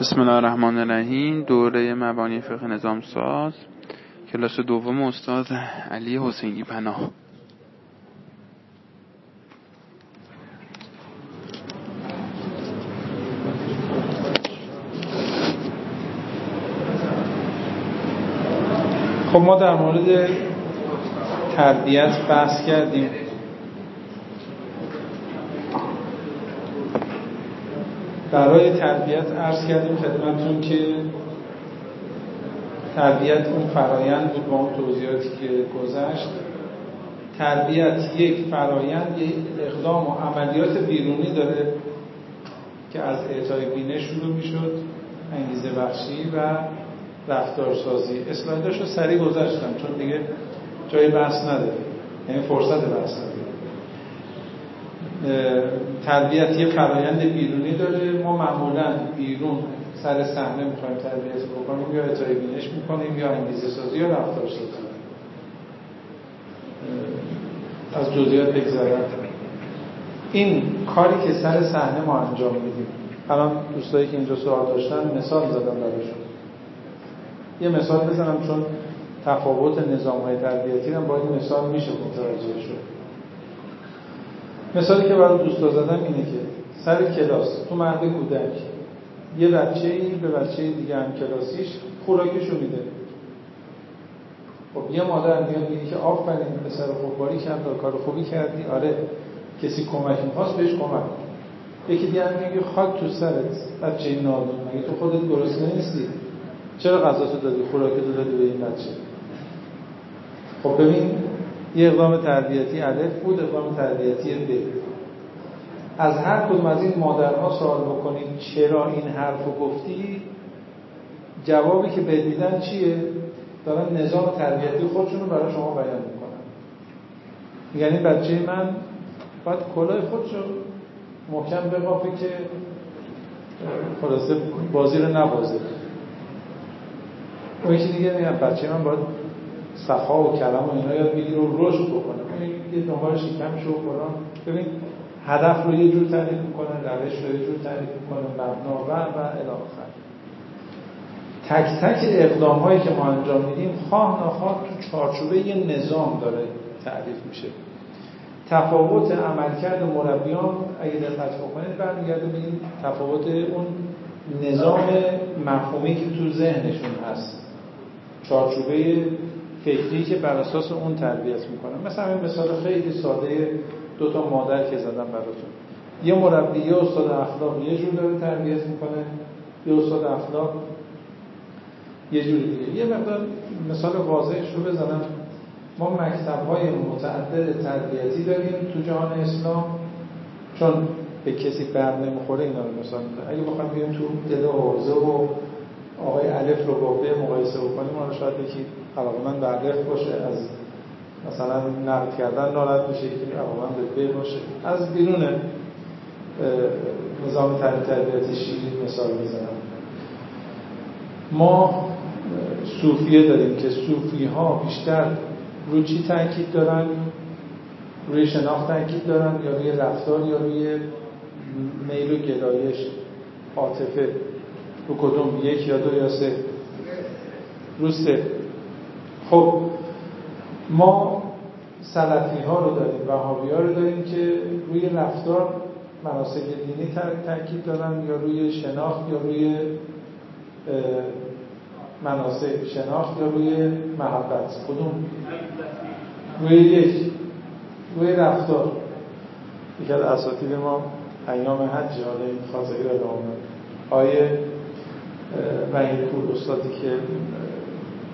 بسم الله الرحمن الرحیم. دوره مبانی فقه نظام ساز. کلاس دوم استاد علی حسینی پناه. خب ما در مورد تربیت بحث کردیم. برای تربیت عرض کردیم خدمتتون که تربیت اون فرایند بود با اون توضیحاتی که گذشت. تربیت یک فرایند یک اقدام و عملیات بیرونی داره که از اعطای بینش شروع می‌شد انگیزه بخشی و رفتارسازی. اسلایداشو سریع گذاشتم چون دیگه جای بحث نداره یعنی فرصت بحث نداره تربیت یه فرایند بیرونی داره. ما معمولا بیرون سر صحنه می‌خوایم تربیت بکنیم یا اعطای بینش می‌کنیم یا انگیزه سازی یا رفتار سازی. از جزئیات بگذارم این کاری که سر صحنه ما انجام میدیم. الان دوستایی که اینجا سوال داشتن مثال زدم براشون. یه مثال بزنم چون تفاوت نظام های تربیتی هم با این مثال میشه متوجه شد. مثالی که برای دوستا زدم اینه که سر کلاس تو مرد کودک یه بچه ای به بچه دیگه هم کلاسیش خوراکشو میده. خب یه مادر میاد میگه که آفرین پسر خوباری کرد کار خوبی کردی. آره کسی کمک می‌خواست بهش کمک یکی دیگه میگه خاک تو سرت بچه نادون. مگه تو خودت گرسنه نیستی؟ چرا غذا تو دادی؟ خوراکتو دادی به این بچه؟ خب ببین یه اقدام تربیتی الف بود اقدام تربیتی ب. از هر کدوم از این مادرها سوال بکنید چرا این حرف رو گفتی؟ جوابی که بدیدن چیه؟ دارن نظام تربیتی خودشون رو برای شما بیان می‌کنن. یعنی بچه من باید کلاه خودشو محکم بقافه که خلاصه بازی رو نبازه. اون یکی دیگه میگن بچه من باید صفا و کلم و اینا یاد بگیره و رشد بکنه. یه دنبال شکمش و فلان. ببین هدف رو یه جور تعریف می‌کنه روش رو یه جور تعریف می‌کنه مبنا و و الی آخر. تک تک اقدام هایی که ما انجام میدیم خواه نخواه تو چارچوبه یه نظام داره تعریف میشه. تفاوت عملکرد مربیان اگه دقت بکنید برمیگرده به این تفاوت اون نظام مفهومی که تو ذهنشون هست. چارچوبه فکری که بر اساس اون تربیت می‌کنن مثلا این مثال خیلی ساده دو تا مادر که زدم براتون. یه مربی یه استاد اخلاق یه جور داره تربیت می‌کنه. یه استاد اخلاق یه جور دیگه. یه مقدار مثال واضحش رو بزنم. ما مکتب های متعدد تربیتی داریم تو جهان اسلام. چون به کسی بر نمی‌خوره اینا رو مثال اگه بخوام بیایم تو دل حوزه و آقای الف رو با ب مقایسه بکنیم حالا شاید یکی علاقمند به الف باشه از مثلا نقد کردن ناراحت میشه یکی علاقمند به ب باشه. از بیرون نظام تربیتی شیری مثال بزنم ما صوفیه داریم که صوفی ها بیشتر روی چی تاکید دارن؟ روی شناخت تاکید دارن یا روی رفتار یا روی میل و گرایش عاطفه؟ رو کدوم؟ یک یا دو یا سه؟ رو سه. خب ما سلفی ها رو داریم وهابی ها رو داریم که روی رفتار مناسک دینی تاکید دارن یا روی شناخت یا روی مناسک شناخت یا روی محبت. کدوم؟ روی یک روی رفتار. یکی از اساتید ما ایام حج حالا این خاصه را آیه وحید پور استادی که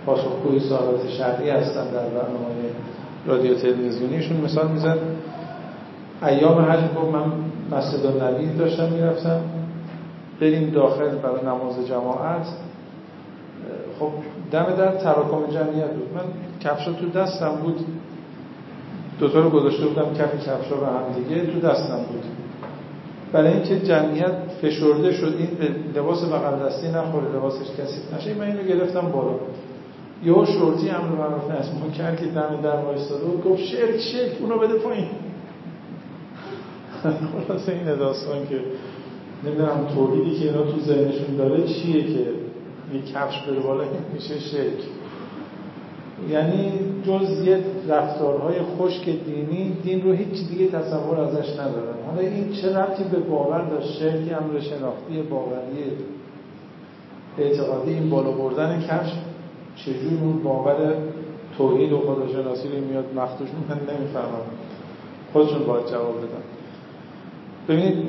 پاسخگوی سوالات شرعی هستن در برنامه رادیو تلویزیونیشون مثال میزن ایام حج گفت من مسجد النبی داشتم می‌رفتم. بریم داخل برای نماز جماعت. خب دم در تراکم جمعیت بود. من کفشا تو دستم بود. دوتا رو گذاشته بودم کف کفشا به هم دیگه تو دستم بود. برای اینکه جمعیت فشرده شد این به لباس بغل دستی نخوره لباسش کسی نشه. من اینو گرفتم بالا. یه شورتی هم رو معروف نست ما کرد که دم در وایستاده و گفت شرک شرک اونو بده پایین. خلاصه این داستان که نمی‌دونم تولیدی که اینا تو ذهنشون داره چیه که یه کفش بره بالا میشه شرک. یعنی جز یه رفتارهای خشک دینی دین رو هیچ دیگه تصور ازش ندارن. حالا این چه ربطی به باور داشت؟ شرک امر شناختی باوری اعتقادی این بالا بردن کفش. چجور اون باور توحید و خداشناسی رو میاد مختوش من نمی‌فهمم. خودشون باید جواب بدن. ببینید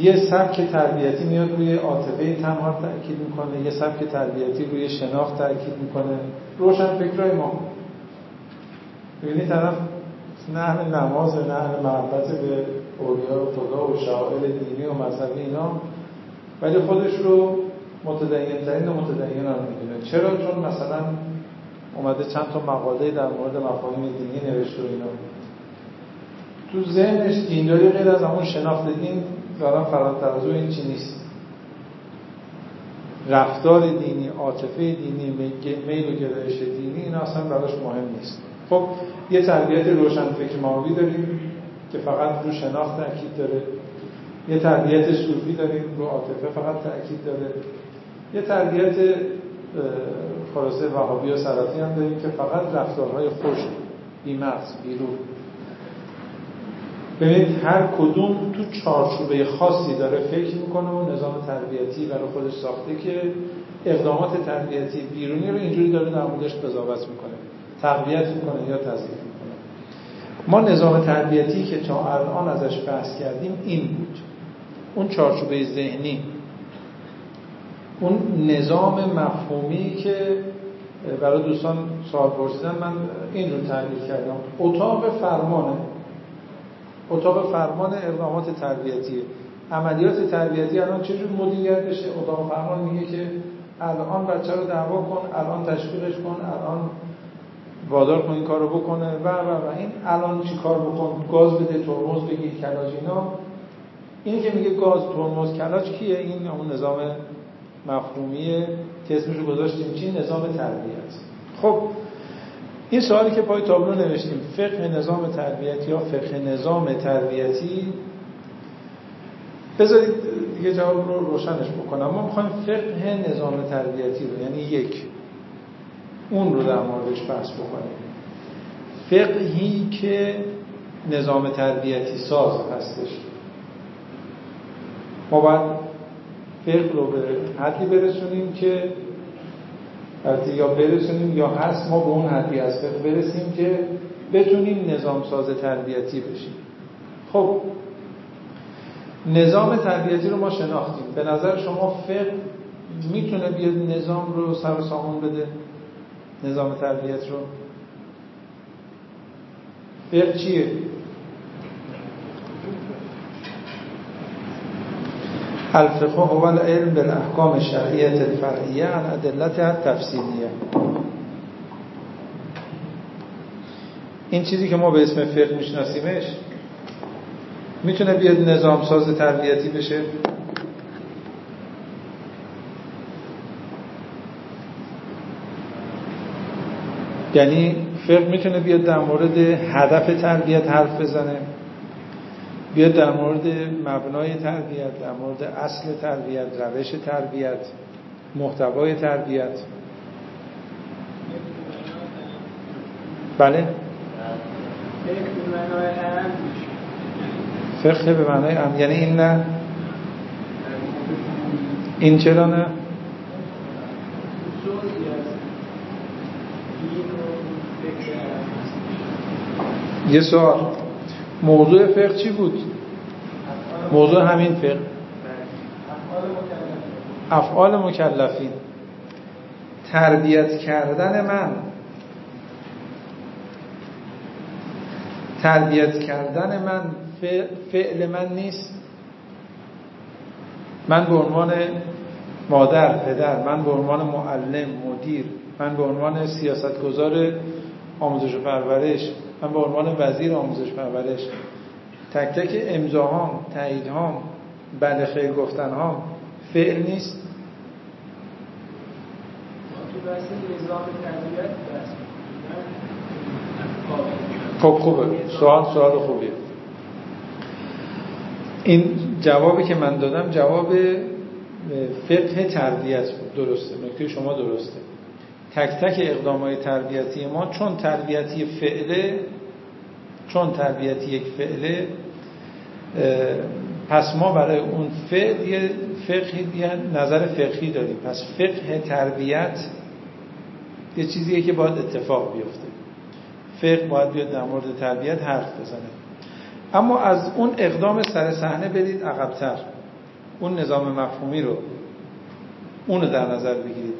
یه سبک تربیتی میاد روی عاطفه تنها تاکید می‌کنه یه سبک تربیتی روی شناخت تاکید می‌کنه. روشن فکرای ما. ببینید طرف نه نماز نه اهل محبت به اولیا و خدا و شعائر دینی و مذهبی اینا ولی خودش رو متدین ترین متدین هم می‌دونه. چرا؟ چون مثلا اومده چند تا مقاله در مورد مفاهیم دینی نوشته و اینا. تو ذهنش دینداری غیر از همون شناخت دین دارن فراتر از این چی نیست. رفتار دینی عاطفه دینی میل و گرایش دینی اینا اصلا براش مهم نیست. خب یه تربیت روشن فکر ماوی داریم که فقط رو شناخت تاکید داره. یه تربیت صوفی داریم رو عاطفه فقط تاکید داره. یه تربیت خلاصه وهابی و سلفی هم داریم که فقط رفتارهای خوش بیمغز بیرون. ببینید هر کدوم تو چارچوبه خاصی داره فکر می‌کنه و نظام تربیتی برای خودش ساخته که اقدامات تربیتی بیرونی رو اینجوری داره در موردش قضاوت می‌کنه. تقویت می‌کنه یا تضعیف می‌کنه. ما نظام تربیتی که تا الان ازش بحث کردیم این بود. اون چارچوبه ذهنی اون نظام مفهومی که برای دوستان سوال پرسیدن من این رو کردم. اتاق فرمانه. اتاق فرمان اقدامات تربیتی عملیات تربیتی الان چجور مدیریت بشه اتاق فرمان میگه که الان بچه رو دعوا کن الان تشویقش کن الان وادار کن این کارو بکنه. و و و. این الان چی کار بکن؟ گاز بده ترمز بگیر کلاج اینا. اینی که میگه گاز ترمز کلاج کیه؟ این اون نظام مفهومی که اسمش رو گذاشتیم چی نظام تربیت. خب این سوالی که پای تابلو نوشتیم فقه نظام تربیتی یا فقه نظام تربیتی؟ بذارید دیگه جواب رو روشنش بکنم. ما می‌خوایم فقه نظام تربیتی رو یعنی یک اون رو در موردش بحث بکنیم. فقهی که نظام تربیتی ساز هستش. ما باید فقه رو به حدی برسونیم که یا برسونیم یا هست ما به اون حدی از فقه برسیم که بتونیم نظام ساز تربیتی بشیم. خب نظام تربیتی رو ما شناختیم. به نظر شما فقه می‌تونه بیاد نظام رو سر سامون بده؟ نظام تربیت رو؟ فقه چیه؟ الفقه هو العلم بالاحکام الشرعیه الفرعیه عن ادلتها التفصیلیه این چیزی که ما به اسم فقه میشناسیمش می‌تونه بیاد نظام ساز تربیتی بشه؟ یعنی فقه می‌تونه بیاد در مورد هدف تربیت حرف بزنه؟ بیاد در مورد مبنای تربیت در مورد اصل تربیت روش تربیت محتوای تربیت. بله؟ فقه به معنای ام یعنی این نه؟ این چرا نه؟ یه سوال. موضوع فقه چی بود؟ موضوع همین فقه. افعال مکلفین. تربیت کردن من. تربیت کردن من فعل من نیست. من به عنوان مادر پدر من به عنوان معلم مدیر من به عنوان سیاستگزار آموزش و پرورش من به عنوان وزیر آموزش پرورش تک تک امضاهام تاییدهام بله خیر گفتنهام فعل نیست. خب خوبه. سوال سوال خوبیه. این جوابی که من دادم جواب فقه تربیت بود. درسته. نکته شما درسته. تک تک اقدام های تربیتی ما چون تربیتی فعله چون تربیتی یک فعله پس ما برای اون فعل یه فقهی یه نظر فقهی داریم. پس فقه تربیت یه چیزیه که باید اتفاق بیفته. فقه باید بیاد در مورد تربیت حرف بزنه. اما از اون اقدام سر صحنه برید عقبتر. اون نظام مفهومی رو اون رو در نظر بگیرید.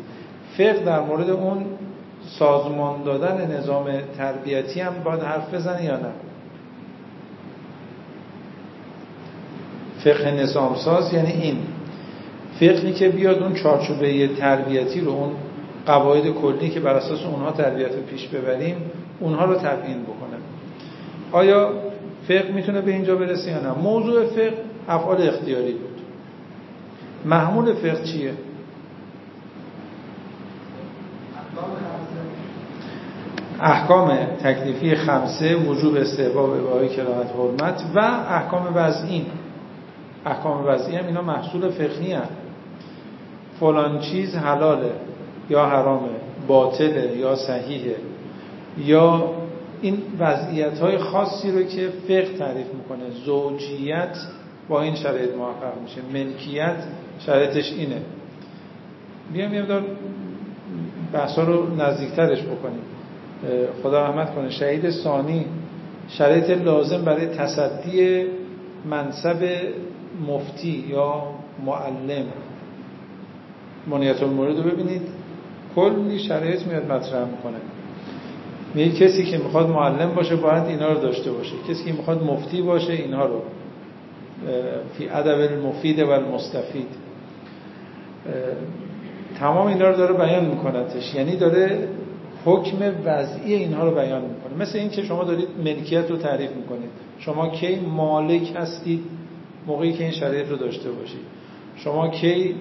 فقه در مورد اون سازمان دادن نظام تربیتی هم باید حرف بزنه یا نه؟ فقه نظام ساز یعنی این. فقهی که بیاد اون چارچوبه تربیتی رو اون قواعد کلی که بر اساس اونها تربیت رو پیش ببریم اونها رو تبیین بکنه. آیا فقه می‌تونه به اینجا برسه یا نه؟ موضوع فقه افعال اختیاری بود. محمول فقه چیه؟ احکام تکلیفی خمسه وجوب استحباب اباهای کراهت حرمت و احکام وضعی. احکام وضعی هم اینا محصول فقهی هم. فلان چیز حلاله یا حرامه باطله یا صحیحه. یا این وضعیت های خاصی رو که فقه تعریف می‌کنه. زوجیت با این شرایط محقق میشه. ملکیت شرایطش اینه. بیام یه دار بحثا رو نزدیکترش بکنیم. خدا رحمت کنه شهید ثانی شرایط لازم برای تصدی منصب مفتی یا معلم. منیت المورد رو ببینید. کلی شرایط میاد مطرح می‌کنه. میگه کسی که می‌خواد معلم باشه باید اینا رو داشته باشه. کسی که می‌خواد مفتی باشه اینها رو. فی ادب المفید و المستفید تمام اینا رو داره بیان میکنتش. یعنی داره حکم وضعی اینها رو بیان می‌کنه. مثل این که شما دارید ملکیت رو تعریف می‌کنید. شما کی مالک هستید؟ موقعی که این شرایط رو داشته باشید. شما کی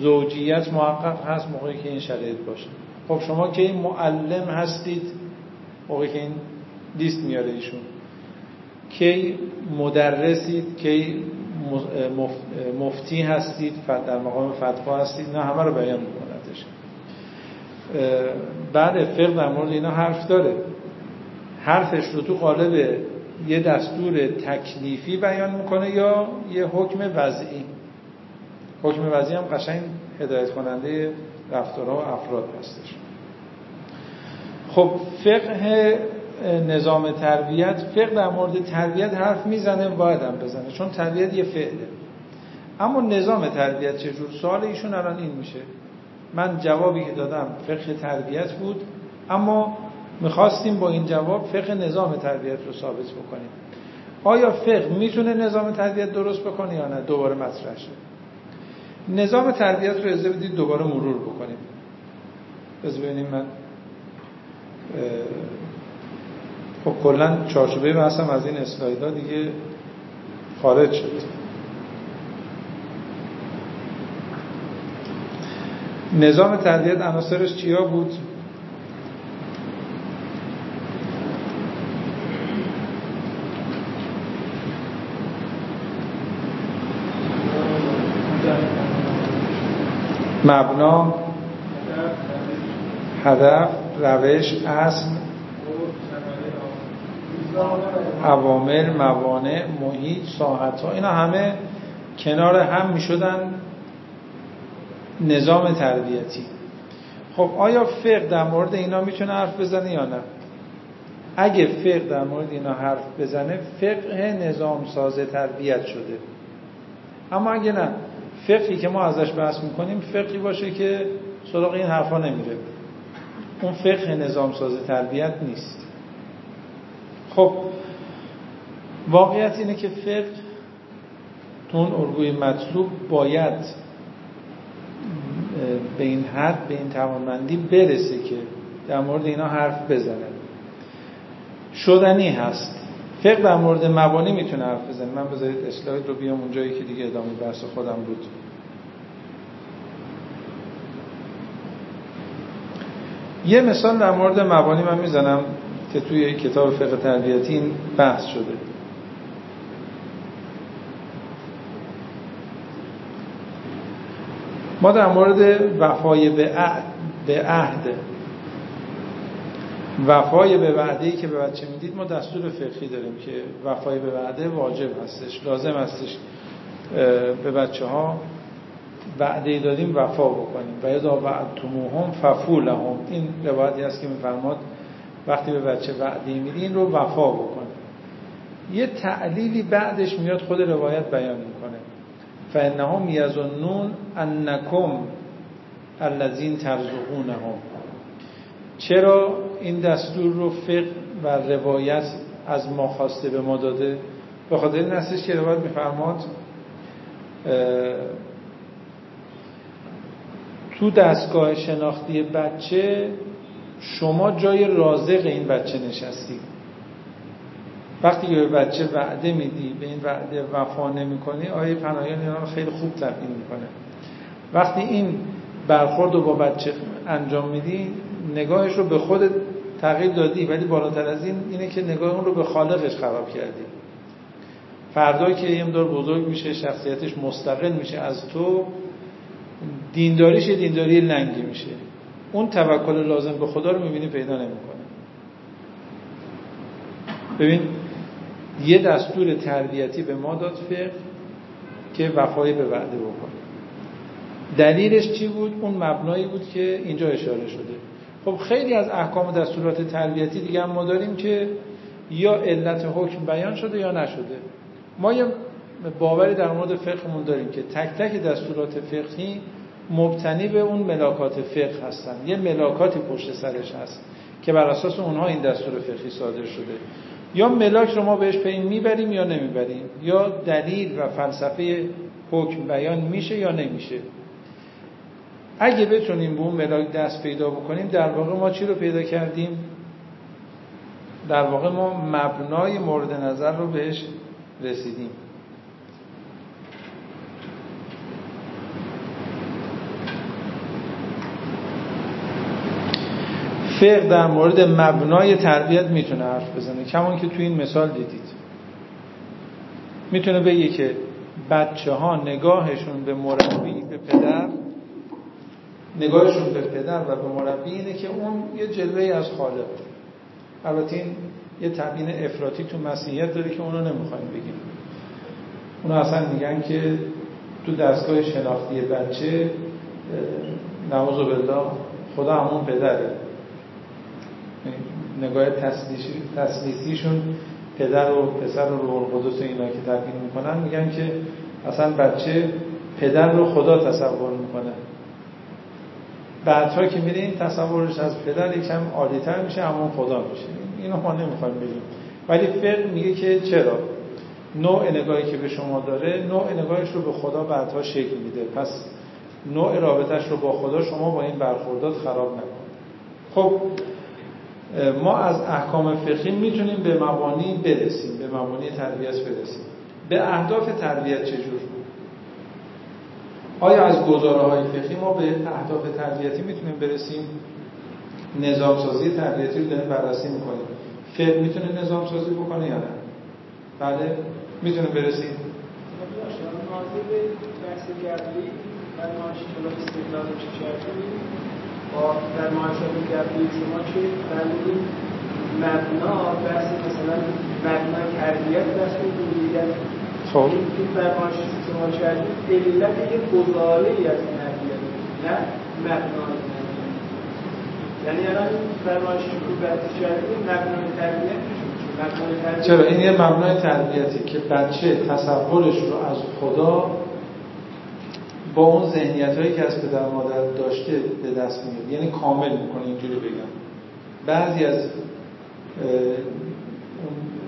زوجیت محقق هست؟ موقعی که این شرایط باشه. خب شما کی معلم هستید؟ موقعی که این لیست میاره ایشون. کی مدرسید؟ کی مفتی هستید؟ در مقام فتوا هستید؟ نه همه رو بیان میکنتش بعد فقه در مورد اینا حرف داره. حرفش رو تو قالب یه دستور تکلیفی بیان می‌کنه یا یه حکم وضعی. حکم وضعی هم قشنگ هدایت کننده رفتارها و افراد هستش. خب فقه نظام تربیت فقه در مورد تربیت حرف می‌زنه باید هم بزنه چون تربیت یه فعله. اما نظام تربیت چجور؟ سوال ایشون الان این میشه. من جوابی که دادم فقه تربیت بود اما می‌خواستیم با این جواب فقه نظام تربیت رو ثابت بکنیم. آیا فقه می‌تونه نظام تربیت درست بکنه یا نه؟ دوباره مطرح شد نظام تربیت رو اجازه بدید دوباره مرور بکنیم. بذار ببینیم من خب کلا چارچوبه بحثم از این اسلایدها دیگه خارج شد نظام تربیت عناصرش چیا بود؟ مبنا هدف روش اصل عوامل موانع محیط ساعت ها اینا همه کنار هم می شدن نظام تربیتی. خب آیا فقه در مورد اینا می‌تونه حرف بزنه یا نه؟ اگه فقه در مورد اینا حرف بزنه فقه نظام ساز تربیت شده. اما اگه نه فقهی که ما ازش بحث می‌کنیم فقهی باشه که سراغ این حرفا نمیره. اون فقه نظام ساز تربیت نیست. خب واقعیت اینه که فقه تو اون الگوی مطلوب باید به این حد به این توانمندی برسه که در مورد اینا حرف بزنه. شدنی هست. فقه در مورد مبانی می‌تونه حرف بزنه. من بذارید اسلاید رو بیام اونجایی که دیگه ادامه بحث خودم بود. یه مثال در مورد مبانی من می‌زنم که توی کتاب فقه تربیتی این بحث شده. ما در مورد وفای به عهد, به عهد. وفای به وعده که به بچه می‌دید ما دستور فقهی داریم که وفای به وعده واجب هستش لازم هستش به بچه ها وعده دادیم وفا بکنیم. و اذا وعدتموهم ففو لهم این روایتی هست که میفرماد وقتی به بچه وعده میدی این رو وفا بکن. یه تعلیلی بعدش میاد خود روایت بیان می‌کنه. فانهم یظنون انکم الذین ترزقونهم. چرا این دستور رو فقه و روایت از ما خواسته به ما داده؟ به خاطر این هستش که روایت میفرماد تو دستگاه شناختی بچه شما جای رازق این بچه نشستی. وقتی که به بچه وعده میدی به این وعده وفا نمی کنی آیه پناهیان اینا رو خیلی خوب تبیین می‌کنه. وقتی این برخورد رو با بچه انجام میدی نگاهش رو به خود تغییر دادی ولی بالاتر از این اینه که نگاه اون رو به خالقش خراب کردی. فردا که یه مدار بزرگ میشه شخصیتش مستقل میشه از تو دینداریش دینداری لنگی میشه. اون توکل لازم به خدا رو می‌بینی پیدا نمی‌کنه ببین یه دستور تربیتی به ما داد فقه که وفای به وعده بکنه. دلیلش چی بود؟ اون مبنایی بود که اینجا اشاره شده. خب خیلی از احکام دستورات تربیتی دیگه هم ما داریم که یا علت حکم بیان شده یا نشده. ما یه باوری در مورد فقهمون داریم که تک تک دستورات فقهی مبتنی به اون ملاکات فقه هستن. یه ملاکاتی پشت سرش هست که بر اساس اونها این دستور فقهی صادر شده. یا ملاک رو ما بهش پی می‌بریم یا نمی‌بریم؟ یا دلیل و فلسفه حکم بیان میشه یا نمیشه؟ اگه بتونیم به اون ملاک دست پیدا بکنیم در واقع ما چی رو پیدا کردیم؟ در واقع ما مبنای مورد نظر رو بهش رسیدیم. فقه در مورد مبنای تربیت می‌تونه حرف بزنه. کمان که تو این مثال دیدید. می‌تونه بگه که بچه ها نگاهشون به مربی به پدر نگاهشون به پدر و به مربی اینه که اون یه جلوه از خالق البته این یه تبیین افراطی تو مسیحیت داره که اونو نمی‌خوایم بگیم. اونو اصلا میگن که تو دستگاه شناختی بچه نماز بالله خدا همون پدره. نگاه تسلیسیشون پدر و پسر و روح القدس اینا که تبیین می‌کنن میگن که اصلا بچه پدر رو خدا تصور می‌کنه. بعدها که میره این تصورش از پدر یکم عالیتر میشه اما خدا میشه. اینو ما نمی‌خوایم بگیم. ولی فقه میگه که چرا؟ نوع نگاهی که به شما داره نوع نگاهش رو به خدا بعدها شکل میده. پس نوع رابطش رو با خدا شما با این برخوردات خراب نکن. خب ما از احکام فقهی می‌تونیم به مبانی برسیم به مبانی تربیت برسیم. به اهداف تربیت چجور آیا از گزاره های فقهی ما به اهداف تربیتی می‌تونیم برسیم؟ نظام سازی تربیتی رو داریم بررسی می‌کنیم. فقه می‌تونه نظام سازی بکنه یا نه؟ بله می‌تونه برسیم. با در معاشرت گردی شما که فرمودیم مبنا بحث مثلا مبنا تربیت بحث دیگر خب. این فرمایش شما کردید علت یه گزاره ای از تربیت نه مبنای یعنی الان فرمایش که بحث کردید مبنای تربیت چرا؟ این یه مبنای تربیتی که بچه تصورش رو از خدا با اون ذهنیت هایی که از پدر مادر داشته به دست میاد. یعنی کامل می‌کنه اینجوری بگم. بعضی از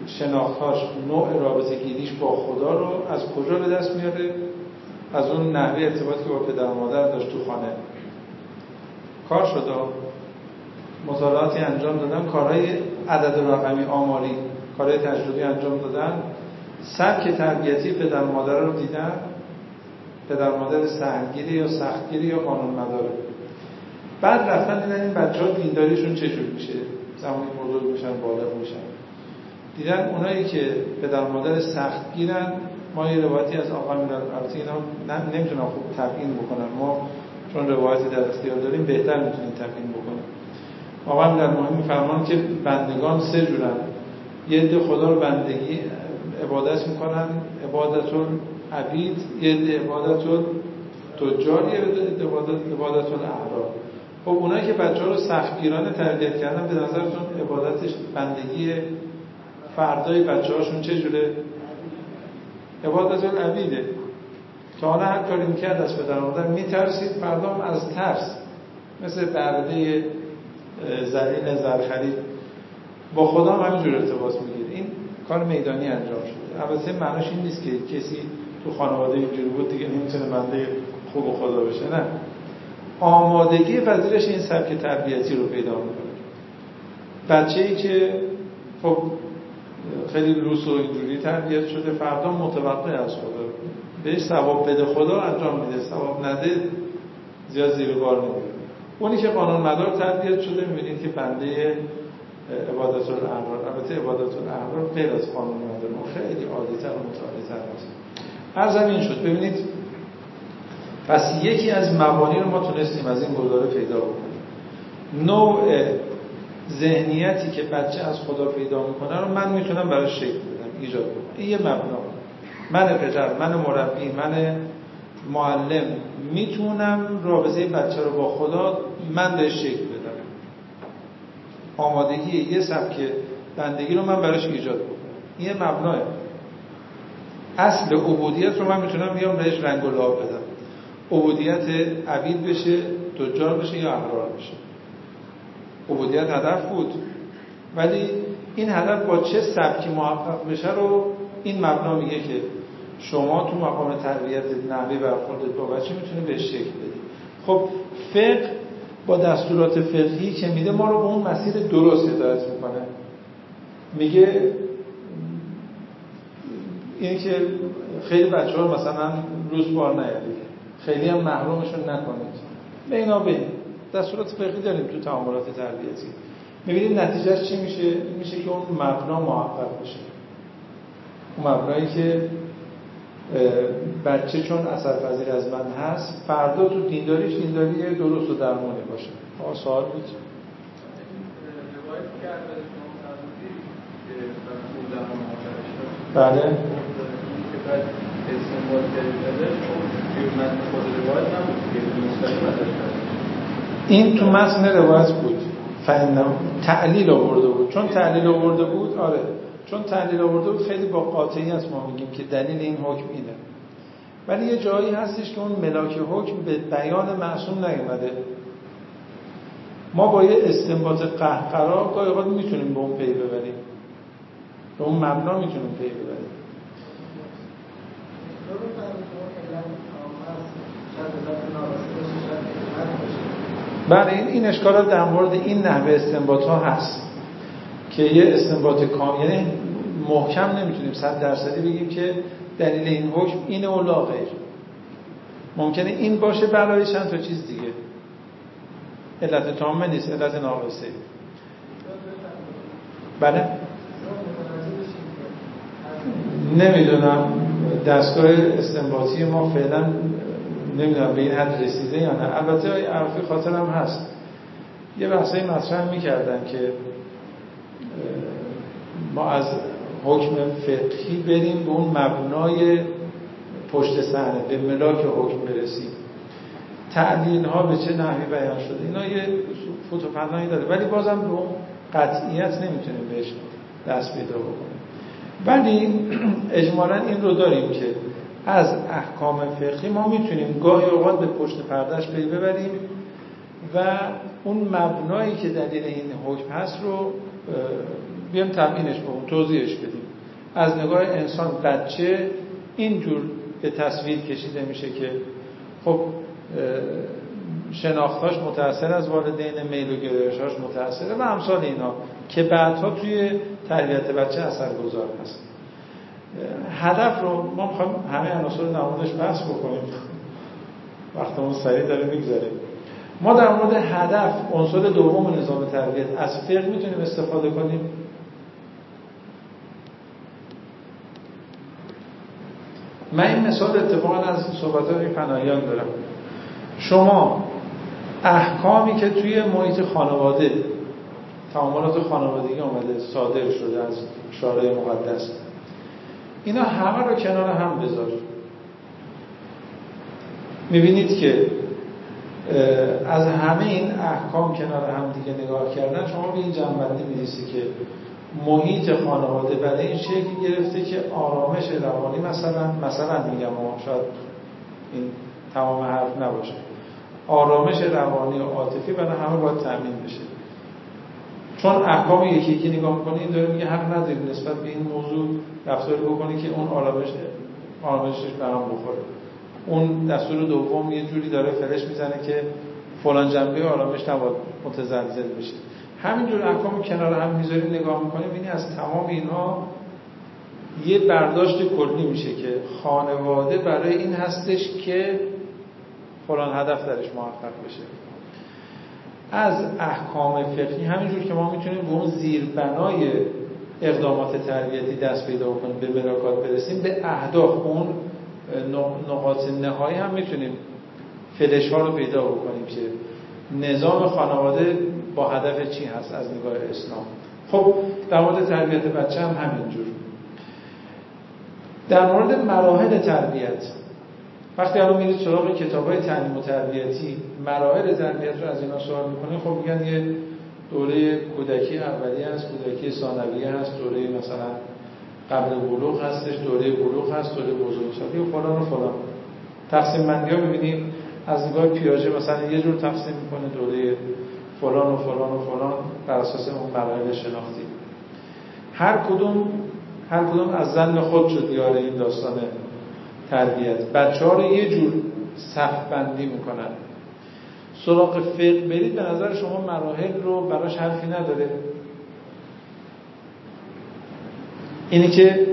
شناختاش نوع رابطه گیریش با خدا رو از کجا به دست میاره؟ از اون نحوه ارتباطی که با پدر مادر داشت تو خانه. کار شده مطالعاتی انجام دادن کارهای عدد رقمی آماری کارهای تجربی انجام دادن. سبک تربیتی پدر مادر رو دیدن. پدر مادر سهلگیری یا سختگیری یا قانون مداره بعد رفتن دیدن این بچه ها دینداریشون چجور میشه؟ زمانی بزرگ میشن بالغ میشن. دیدن اونایی که پدر مادر سخت گیرن ما یه روایتی از آقا میلاد البته اینا نمی‌تونم خوب تبیین بکنم. ما چون روایتی در اختیار داریم بهتر می‌تونیم تبیین بکنیم. آقا در مهم میفرمان که بندگان سه جورن. یه عده خدا رو بندگی عبادت می‌کنن عبادت عبید یه عده عبادت تجار یه عده عبادت الاحرار خب اونایی که بچه ها رو سختگیرانه تربیت کردن به نظرتون عبادتش بندگی فردای بچه هاشون چه جوره؟ عبادت العبیده تا حالا هر کاری می‌کرد از پدر مادر میترسید مردم از ترس. مثل برده زلیل زرخرید با خدا هم همینجور ارتباط می‌گیره. این کار میدانی انجام شده. البته معناش این نیست که کسی تو خانواده اینجوری بود دیگه نمی‌تونه بنده خوب خدا بشه نه. آمادگی پذیرش این سبک تربیتی رو پیدا می‌کنه. بچه ای که خب خیلی لوس و اینجوری تربیت شده فردا متوقع از خدا. بهش ثواب بده خدا انجام میده. ثواب نده زیاد زیر بار نمیده اونی که قانون مدار تربیت شده می‌بینید که بنده عبادت الاحرار البته عبادت الاحرار غیر از قانون مدار خیلی عادیتر و متعالیتر هست هر زمین شد. ببینید پس یکی از مبانی رو ما تونستیم از این گزاره پیدا بکنیم. نوع ذهنیتی که بچه از خدا پیدا می‌کنه رو من می‌تونم براش شکل بدم ایجاد کنم. این یه مبنا. من پدر من مربی من معلم. می‌تونم رابطه بچه رو با خدا من بهش شکل بدم. آمادگی یه سبک بندگی رو من براش ایجاد بکنم. این مبناه. اصل عبودیت رو من می‌تونم بیام بهش رنگ و لعاب بدم. عبودیت عبید بشه تجار بشه یا احرار بشه. عبودیت هدف بود. ولی این هدف با چه سبکی محقق بشه رو این مبنا میگه که شما تو مقام تربیت نحوه برخوردت با بچه می‌تونی به شکل بدی. خب فقه با دستورات فقهی که میده ما رو به اون مسیر درست هدایت می‌کنه. میگه این که خیلی بچه ها مثلا روز بار نیادید خیلی هم محرومشون نکنید. بینا بین دستورات فقهی داریم تو تعاملات تربیتی. می‌بینید نتیجهش چی میشه؟ میشه که اون مبنا محقق بشه. اون مبنایی که بچه چون اثر پذیر از من هست فردا تو دینداریش دینداری درست و درمانی باشه. آقا سوال بود؟ بله. این تو متن روایت بود. فإنه تعلیل آورده بود. چون تعلیل آورده بود آره. چون تعلیل آورده بود خیلی با قاطعیت ما میگیم که دلیل این حکم اینه. ولی یه جایی هستش که اون ملاک حکم به بیان معصوم نیومده. ما با یه استنباط قهقرا گاهی می‌تونیم به اون پی ببریم. به اون مبنا می‌تونیم پی ببریم. بله این این اشکالات در مورد این نحوه استنباط ها هست که یه استنباط کامل یعنی محکم نمی‌تونیم صد درصدی بگیم که دلیل این حکم اینه و لا غیر. ممکنه این باشه برای چند تا چیز دیگه. علت تامه نیست علت ناقصه. بله؟ نمی‌دونم. دستگاه استنباطی ما فعلا نمی‌دونم به این حد رسیده یا نه. البته عرفی خاطرم هست. یه بحثایی مطرح می‌کردن که ما از حکم فقهی بریم به اون مبنای پشت صحنه به ملاک حکم برسیم. تعلیل ها به چه نحوی بیان شده؟ اینا یه فوتوپنایی داره. ولی بازم به اون قطعیت نمی‌تونیم بهش دست پیدا بکنیم. ولی اجمالا این رو داریم که از احکام فقهی ما می‌تونیم گاهی اوقات به پشت پردش پی ببریم و اون مبنایی که دلیل این حکم هست رو بیام تبیینش بکنیم توضیحش بدیم. از نگاه انسان بچه اینجور به تصویر کشیده میشه که خب شناختاش متأثر از والدین میل و گرایشاش متأثره و امثال اینا که بعدها توی تربیت بچه اثر گذار هست. هدف رو ما می‌خوایم همه عناصر نمودش بحث بکنیم. وقتمون سریع داره می‌گذاره ما در مورد هدف عنصر دوم نظام تربیت از فقه می‌تونیم استفاده کنیم؟ من این مثال اتفاقا از صحبت های پناهیان دارم. شما احکامی که توی محیط خانواده تعاملات خانوادگی آمده صادر شده از شارع مقدس. اینا همه رو کنار هم بذارید می‌بینید که از همه این احکام کنار هم دیگه نگاه کردن شما به این جنبندی می‌رسی که محیط خانواده برای این شکل گرفته که آرامش روانی مثلا مثلا میگم شاید این تمام حرف نباشه. آرامش روانی و عاطفی برای همه باید تأمین بشه. چون احکام یکی یکی نگاه می‌کنه این داره میگه حق نداریم نسبت به این موضوع رفتاری بکنی که اون آرامش آرامشش برام بخوره. اون دستور دوم یه جوری داره فرش می‌زنه که فلان جنبه آرامش نباید متزلزل بشه. همینجور احکام کنار هم می‌ذاری نگاه می‌کنیم اینی از تمام اینها یه برداشت کلی میشه که خانواده برای این هستش که فلان هدف درش محقق بشه. از احکام فقهی همینجور که ما می‌تونیم به اون زیربنای اقدامات تربیتی دست پیدا کنیم به مراکات برسیم به اهداف اون نقاط نهایی هم می‌تونیم فلش ها رو پیدا بکنیم که نظام خانواده با هدف چی هست از نگاه اسلام. خب در مورد تربیت بچه هم همینجور. در مورد مراحل تربیت وقتی الان میرید سراغ کتاب های تعلیم و تربیتی مراحل تربیت رو از اینا سوال می‌کنه خب میگن یه دوره کودکی اولیه هست کودکی ثانویه هست دوره مثلا قبل بلوغ هستش دوره بلوغ هست دوره بزرگسالی و فلان و فلان. تقسیم بندی ها می‌بینیم از نگاه پیاژه مثلا یه جور تقسیم می‌کنه دوره فلان و فلان و فلان بر اساس اون مراحل شناختی. هر کدوم هر کدوم از زن خود شد دیار این داستان تربیت. بچه ها رو یه جور سخت بندی می‌کنن. سراغ فقه برید به نظر شما مراحل رو براش حرفی نداره. اینی که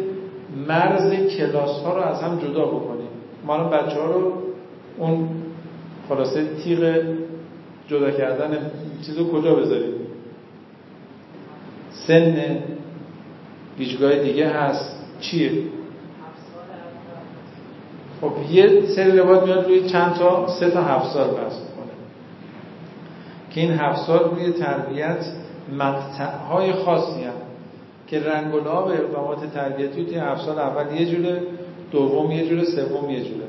مرز کلاس ها رو از هم جدا بکنیم ما بچه ها رو اون خلاصه تیغ جدا کردن چیزو کجا بذاریم؟ سن ویژگاه دیگه هست. چیه؟ خب یه سری روایت میاد روی چند تا سه تا هفت سال بحث می‌کنه. که این هفت سال روی تربیت مقطع خاصی هم که رنگ و لعاب اقدامات تربیتی توی هفت سال اول یه جوره دوم یه جوره سوم یه جوره.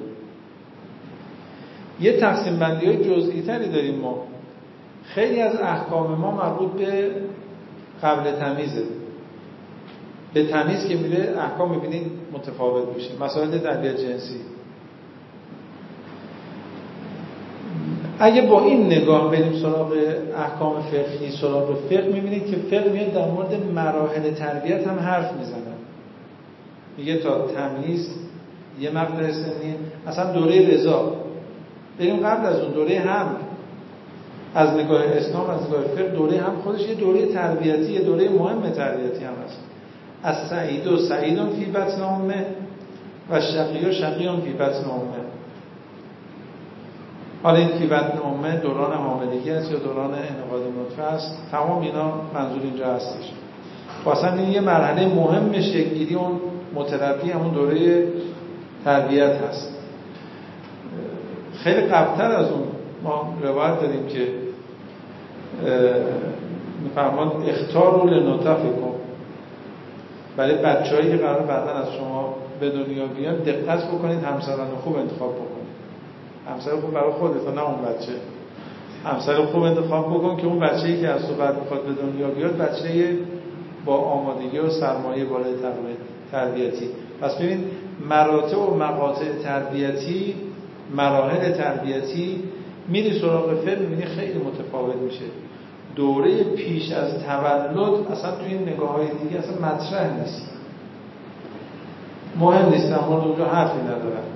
یه تقسیم بندی های جزئی تری داریم ما. خیلی از احکام ما مربوط به قبل تمیزه. به تمیز که میره احکام می‌بینید متفاوت میشه. مسائل تربیت جنسی. اگه با این نگاه بریم سراغ احکام فقهی سراغ فقه می‌بینید که فقه میاد در مورد مراحل تربیت هم حرف می‌زنه. میگه تا تمیز یه مقطع سنی. اصلا دوره رضا. بریم قبل از اون دوره هم. از نگاه اسلام از نگاه فقه دوره هم خودش یه دوره تربیتی یه دوره مهم تربیتی هم هست. از سعید و سعیدون فی بطن امه و شقی و شقیون فی بطن امه. حالا این بطن امه دوران حاملگی است یا دوران انقاد نطفه است؟ تمام اینا منظور اینجا هستش. واسه این یه مرحله مهم شکلگیری اون متربی همون دوره تربیت هست. خیلی قبلتر از اون ما روایت داریم که میفرمان اختار رو لنطف کن. برای بچه‌هایی که قرار بعدا از شما به دنیا بیان دقت بکنید همسران خوب انتخاب بکنید. همسر خوب برای خودت نه اون بچه. همسر خوب انتخاب بکن که اون بچه‌ای که از تو بعد می‌خواد به دنیا بیاد بچه با آمادگی و سرمایه بالای تربیتی. پس ببین مراتب و مقاطع تربیتی مراحل تربیتی میری سراغ فقه می‌بینی خیلی متفاوت میشه. دوره پیش از تولد اصلا توی این نگاه های دیگه اصلا مطرح نیست. مهم نیست اما اونجا حرفی ندارن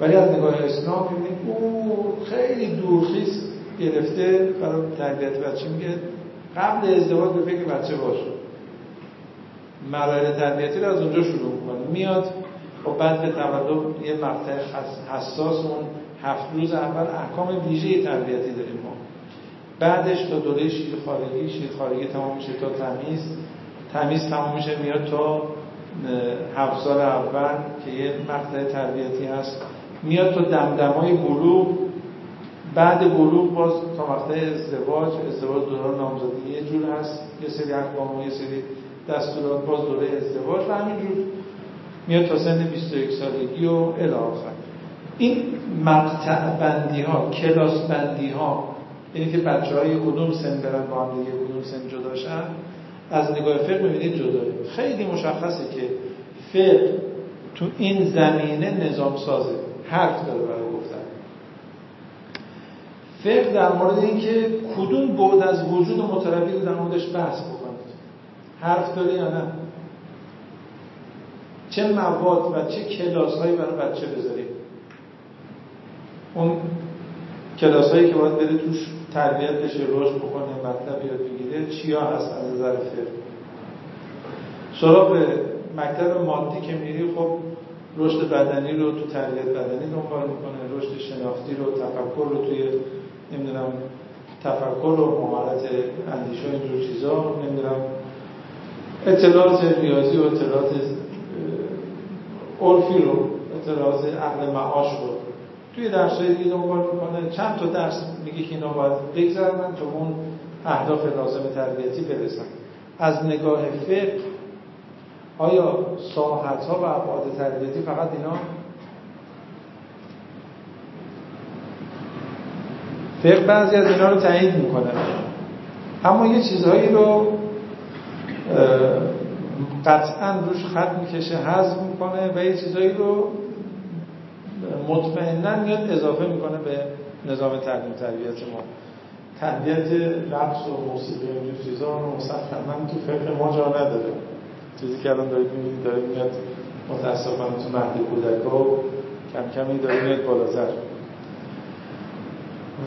ولی از نگاه اسلام می‌بینید او خیلی دورخیز گرفته برای تربیت بچه. میگه قبل ازدواج به فکر بچه باشه مراحل تربیتی رو از اونجا شروع می‌کنه. میاد و خب بعد به تولد یه مقطع حساس اون هفت روز اول احکام ویژه تربیتی داریم ما. بعدش تا دوره شیر خارگی تمام میشه تا تمیز. تمیز تمام میشه میاد تا هفت سال اول که یه مقطع تربیتی هست. میاد تو دمدمای بلوغ بعد بلوغ باز تا مقطع ازدواج ازدواج دوران نامزدی یه جور هست. یه سری احکام و یه سری دستورات باز دوره ازدواج و همینجور میاد تا سن 21 سالگی و الی این مقطع بندی ها کلاس بندی ها اینه که بچه های کدوم سن برن با هم دیگه کدوم سن جداشن از نگاه فقه می‌بینید جدایی خیلی مشخصه که فقه تو این زمینه نظام سازه حرف داره برای گفتن. فقه در مورد اینکه کدوم بعد از وجود متربی رو در موردش بحث بکنید. حرف داره یا نه؟ چه مواد و چه کلاس هایی برای بچه بذاریم؟ اون کلاس هایی که باید بره توش تربیت بشه رشد بکنه مطلب یاد بگیره چیا هست از نظر فقه؟ سراغ مکتب مادی که میری خب رشد بدنی رو تو تربیت بدنی دنبال می‌کنه رشد شناختی رو تفکر رو توی نمی‌دونم تفکر و مهارت اندیشه اینجور چیزا نمی‌دونم اطلاعات ریاضی و اطلاعات عرفی رو اطلاعات عقل معاش رو توی درس های دیگه دنبال می‌کنه. چند تا درس میگه که اینا باید بگذرن تا اون اهداف لازم تربیتی برسن. از نگاه فقه آیا ساحت ها و ابعاد تربیتی فقط اینا؟ فقه بعضی از اینا رو تایید می‌کنه. اما یه چیزهایی رو قطعا روش خط می‌کشه حذف می‌کنه و یه چیزهایی رو مطمئنا میاد اضافه می‌کنه به نظام تعلیم تربیت ما. تربیت رقص و موسیقی و اینجور چیزا مسلما تو فقه ما جا نداره. چیزی که الان دارید می‌بینید داره میاد متاسفانه تو مهد کودک ها کم کمی داره میاد بالاتر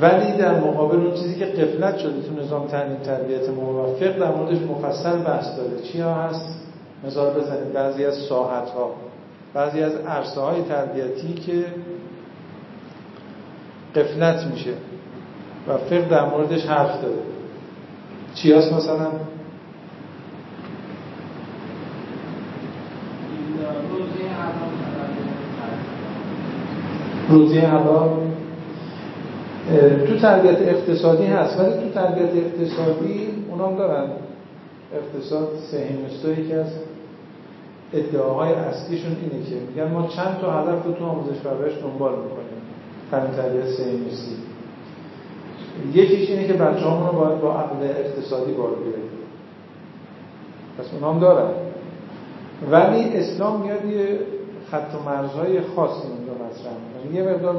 ولی در مقابل اون چیزی که قفلت شده تو نظام تعلیم تربیت موفق در موردش مفصل بحث داره. چی ها هست؟ مثال بزنید. بعضی از ساحت ها بعضی از عرصه های تربیتی که قفلت میشه و فقه در موردش حرف داره. چی هست مثلا؟ روزی حلال. تو تربیت اقتصادی هست ولی تو تربیت اقتصادی اونام دارن. اقتصاد سهیمستایی که از ادعاهای اصلیشون اینه که میگن ما چند تا هدف رو تو آموزش پرورش دنبال می‌کنیم. تعلیم تربیت سهیمستی یکیش اینه که بچه رو باید با عقل اقتصادی بار بیاریم. پس اونام دارن. ولی اسلام میاد یه خط و مرزهای خاصی اونجا مطرح یه مقدار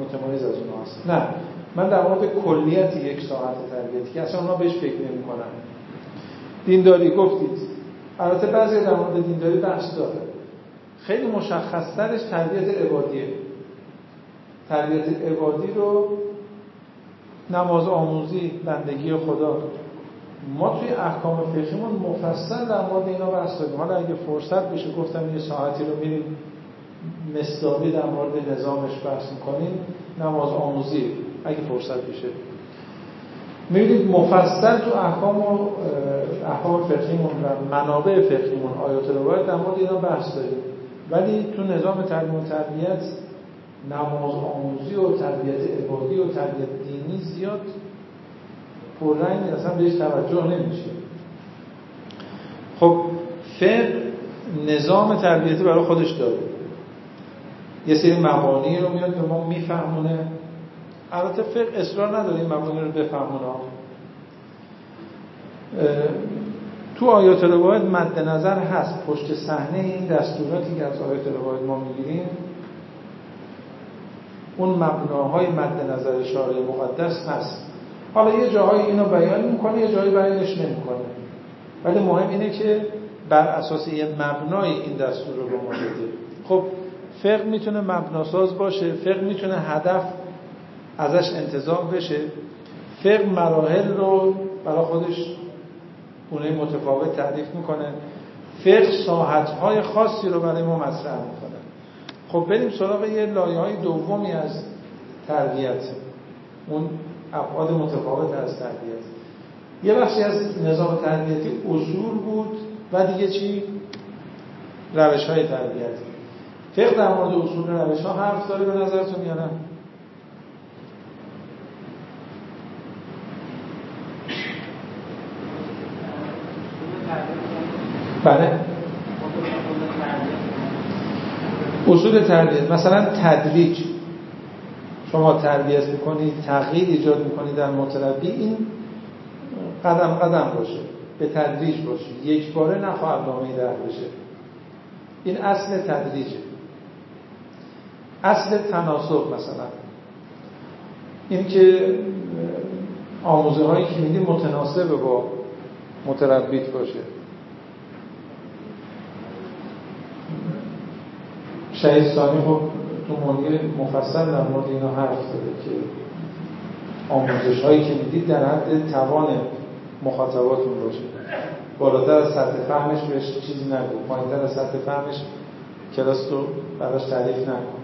متمایز از اونها هست نه. من در مورد کلیت یک ساعت تربیتی که اصلا اونا بهش فکر نمی کنن دینداری گفتید. البته بعضی در مورد دینداری بحث داره. خیلی مشخصترش تربیت عبادیه. تربیت عبادی رو نماز آموزی بندگی خدا. ما توی احکام فقهیمون مفصل در مورد اینا بحث داریم. حالا اگه فرصت بشه گفتم یه ساعتی رو میریم. مصداقی در مورد نظامش بحث می‌کنیم نماز آموزی اگه فرصت بشه می‌بینید مفصل تو احکام و احکام فقهیمون و منابع فقهیمون آیات روایت در مورد اینا بحث داریم. ولی تو نظام تعلیم و تربیت نماز آموزی و تربیت عبادی و تربیت دینی زیاد پررنگ اصلا بهش توجه نمیشه. خب فقه نظام تربیتی برای خودش داره. یه سری مبانی رو میاد به ما میفهمونه. البته فقه اصرار نداره این مبانی رو بفهمونه. تو آیات روایت مد نظر هست. پشت صحنه این دستوراتی که از آیات روایت ما می‌گیریم. اون مبناهای مد نظر شارع مقدس هست. حالا یه جاهایی اینو بیان می‌کنه یه جایی بیانش نمی‌کنه. ولی مهم اینه که بر اساس یه مبنای این دستور رو به ما خب فقه می‌تونه مبناساز باشه فقه می‌تونه هدف ازش انتظام بشه. فقه مراحل رو برای خودش گونه متفاوت تعریف می‌کنه. فقه ساحت های خاصی رو برای ما مطرح می‌کنه. خب بریم سراغ یه لایه های دومی از تربیت. اون ابعاد متفاوت از تربیت. یه بخشی از نظام تربیتی اصول بود و دیگه چی؟ روش های تربیتی. فقه در مورد اصول روش ها حرف داره به نظرتون یا نه؟ بله. اصول تربیت مثلا تدریج. شما تربیت می‌کنید تغییر ایجاد می‌کنید در متربی این قدم قدم باشه. به تدریج باشه. یک باره نخواهد دامه در بشه. این اصل تدریجه. اصل تناسب مثلا. این که آموزه که میدی متناسب با متربیت باشه. شهید ثانی خب تو مونی مفصل در مورد اینا حرف داره که آموزش هایی که می‌دید در حد توان مخاطباتون باشه. بالاتر از سطح فهمش بهش چیزی نگو. پایینتر از سطح فهمش کلاس رو براش تعریف نکن.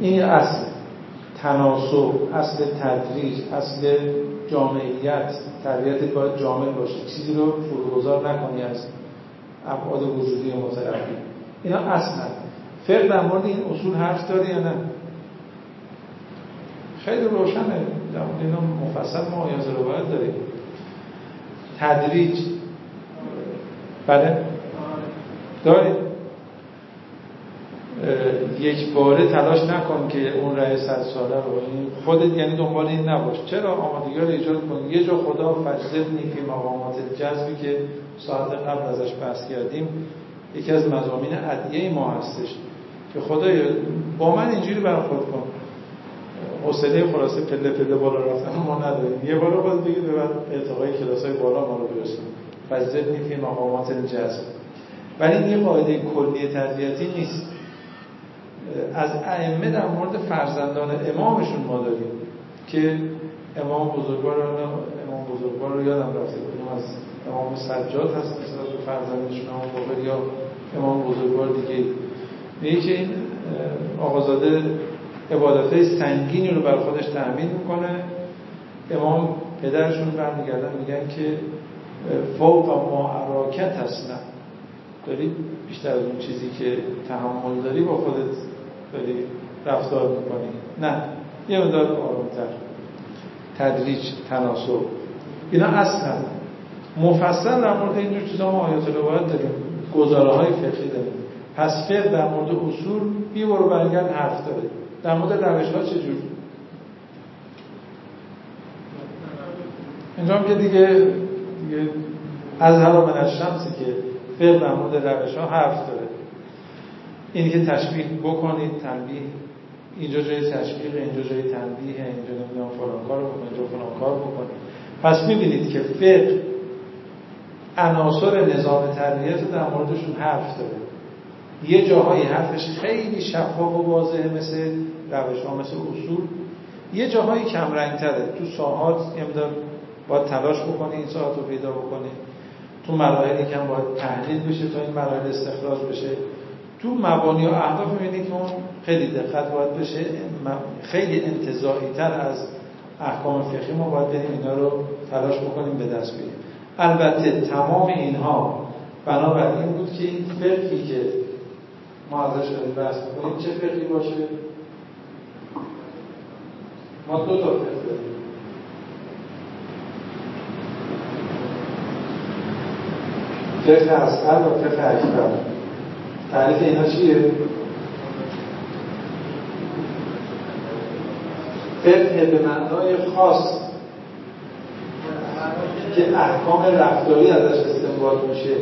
این اصل تناسب اصل تدریج اصل جامعیت تربیت باید جامع باشه. چیزی رو فروگذار نکنی از ابعاد وجودی متربی اینا اصلا فرق در مورد این اصول حرف داره یا نه؟ خیلی روشنه. در مورد اینا مفصل ما آیاز رو باید داریم. تدریج. بله؟ دارید یک باره تلاش نکن که اون رأی صد ساله رو خودت یعنی دنبال این نباش. چرا آمادگی رو ایجاد کن؟ یه جا خدا فجزبنی فی مقامات جذبی که ساعت قبل ازش بحث کردیم یکی از مزامین عدیه ما هستش که خدای با من اینجوری برخورد کن. حوصله خلاصه پله پله بالا رفتن ما نداریم. یه بار باز بگید به بعد ارتقای کلاس های بالا ما رو برسون. فجزبنی فی مقامات جذب. ولی این قاعده کلی تربیتی نیست. از ائمه در مورد فرزندان امامشون ما داریم که امام بزرگوار امام بزرگوار رو یادم رفته کدوم از امام سجاد هست مثلا فرزندشون امام یا امام بزرگوار دیگه. میگه که این آقازاده عبادت سنگینی رو بر خودش تأمین می‌کنه. امام پدرشون برمیگردن میگن که فوق ما عراکت هستن. داری بیشتر از اون چیزی که تحمل داری با خودت. داری رفتار می‌کنی. نه یه مدار آرامتر تدریج تناسب. اینا اصلا. مفصل در مورد اینجور چیزا ما آیات باید داریم گزاره های فقهی داریم. پس فقه در مورد اصول بی برو برگرد حرف داره. در مورد روش ها چجور اینجا که دیگه, دیگه از هر من از که فقه در مورد روش ها حرف داره. اینی که تشبیه بکنید تنبیه اینجا جای تشبیه اینجا جای تنبیه اینجا نمی‌دونم فلان کار بکنید اینجا فلان کار بکنید. پس می‌بینید که فقه عناصر نظام تربیت در موردشون حرف داره یه جاهایی حرفش خیلی شفاف و واضحه مثل روش ها مثل اصول. یه جاهایی کم تره تو ساعات یه باید تلاش بکنی این ساعت رو پیدا بکنی. تو مراحلی کم باید تحلیل بشه تا این مراحل استخراج بشه. تو مبانی و اهداف می‌بینید که اون خیلی دقت باید بشه. خیلی انتظایی تر از احکام فقهی ما باید بریم اینا رو تلاش بکنیم به دست بیاریم. البته تمام اینها بنابراین این بود که این فقهی که ما ازش داریم بحث می‌کنیم چه فقهی باشه؟ ما دو تا فقه داریم. فقه اصغر و فقه اکبر. تعریف اینا چیه؟ فقه به معنای خاص که احکام رفتاری ازش استنباط میشه.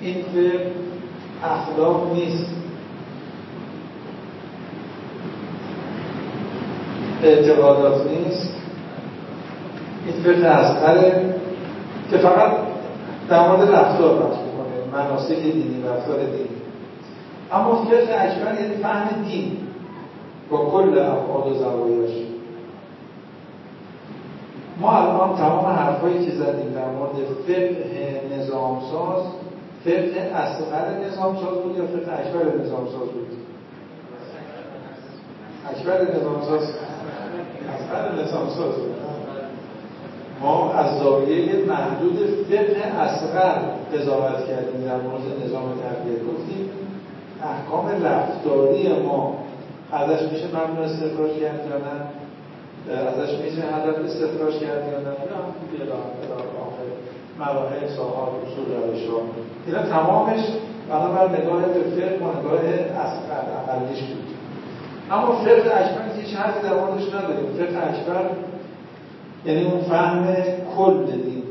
این فقه اخلاق نیست. اعتقادات نیست. این فقه اصغره که فقط در مورد رفتار بحث مناسک دینی رفتار دینی. اما فقه اکبر یعنی فهم دین. با کل افعال و زوایاش. ما الان تمام حرفایی که زدیم در مورد فقه نظامساز. فقه اصغر نظامساز بود یا فقه اکبر نظامساز بود؟ اکبر نظامساز. اصغر نظامساز بود. ما از زاویه محدود فقه اصغر قضاوت کردیم در مورد نظام تربیت گفتیم احکام رفتاری ما ازش میشه ممنوع استخراج کرد یا نه؟ ازش میشه هدف استخراج کرد یا نه؟ آخر مراحل ساحات اصول روش ها اینا تمامش بنابر نگاه به فقه و نگاه اقلیش بود. اما فقه اکبر هیچ حرفی در موردش نداریم. فقه اکبر یعنی اون فهم کل دین.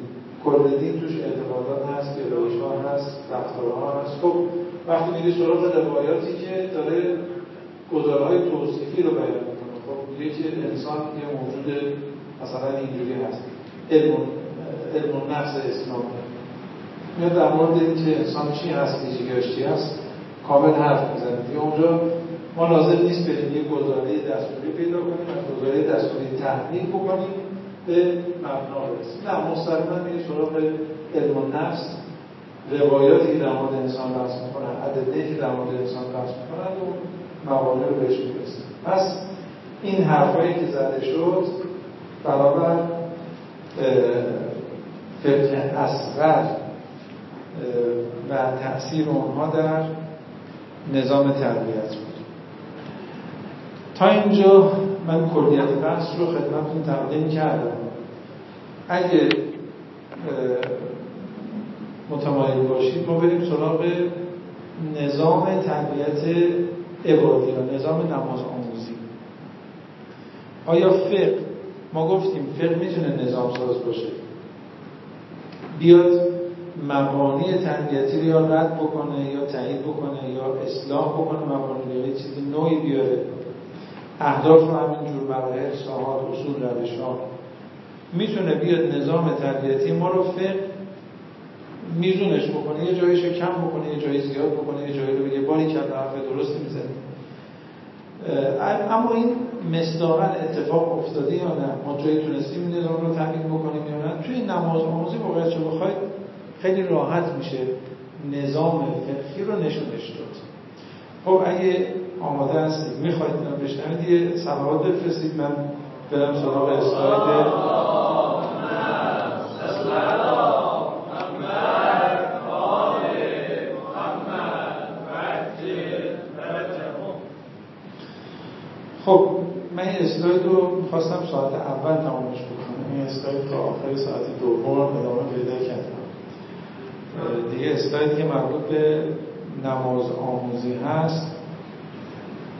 کل دین توش اعتقادات هست گرایش ها هست رفتارها هست. خب وقتی میری سراغ روایاتی که داره گزارهای توصیفی رو بیان می‌کنه خب میگه که انسان یه موجود مثلا اینجوری هست. علم علم نفس اسلام. میاد در مورد اینکه انسان چی هست ویژگیاش هست کامل حرف می‌زنه. دیگه اونجا ما لازم نیست بریم یه گزاره دستوری پیدا کنیم و گزاره دستوری تحمیل بکنیم. به مبنا برسیم. نه مستقیما میره سراغ علم و نفس. روایاتی که در مورد انسان بحث می‌کنن ادله که در مورد انسان بحث می‌کنن و مواقع رو بهش می‌رسیم. پس این حرفایی که زده شد برابر فقه اصغر و تأثیر اونها در نظام تربیت بود. تا اینجا من کلیت بحث رو خدمتتون تقدیم کردم. اگه متمایل باشید ما بریم سراغ نظام تربیت عبادی و نظام نماز آموزی. آیا فقه ما گفتیم فقه می‌تونه نظام ساز باشه. بیاد مبانی تربیتی رو یا رد بکنه یا تایید بکنه یا اصلاح بکنه مبانی یا چیزی نوعی بیاره. اهداف رو همینجور مراحل ساحات اصول روش ها. می‌تونه بیاد نظام تربیتی ما رو فقه میزونش بکنه یه جاییشو کم بکنه یه جایی زیاد بکنه یه جایی رو بگه باری کرد حرف درست می‌زنه. اما این مصداقا اتفاق افتاده یا نه؟ ما جایی تونستیم نظام رو تبیین بکنیم یا نه؟ توی نماز آموزی واقعیت چه بخواید خیلی راحت میشه نظام فقهی رو نشونش داد. خب اگه آماده هستید می‌خواید اینو بشنوید یه صلوات بفرستید. من برم سراغ اسلاید خب من این اسلاید رو می‌خواستم ساعت اول تمامش بکنم. این اسلاید تا آخر ساعت دوم ادامه پیدا کردم. دیگه اسلایدی که مربوط به نماز آموزی هست.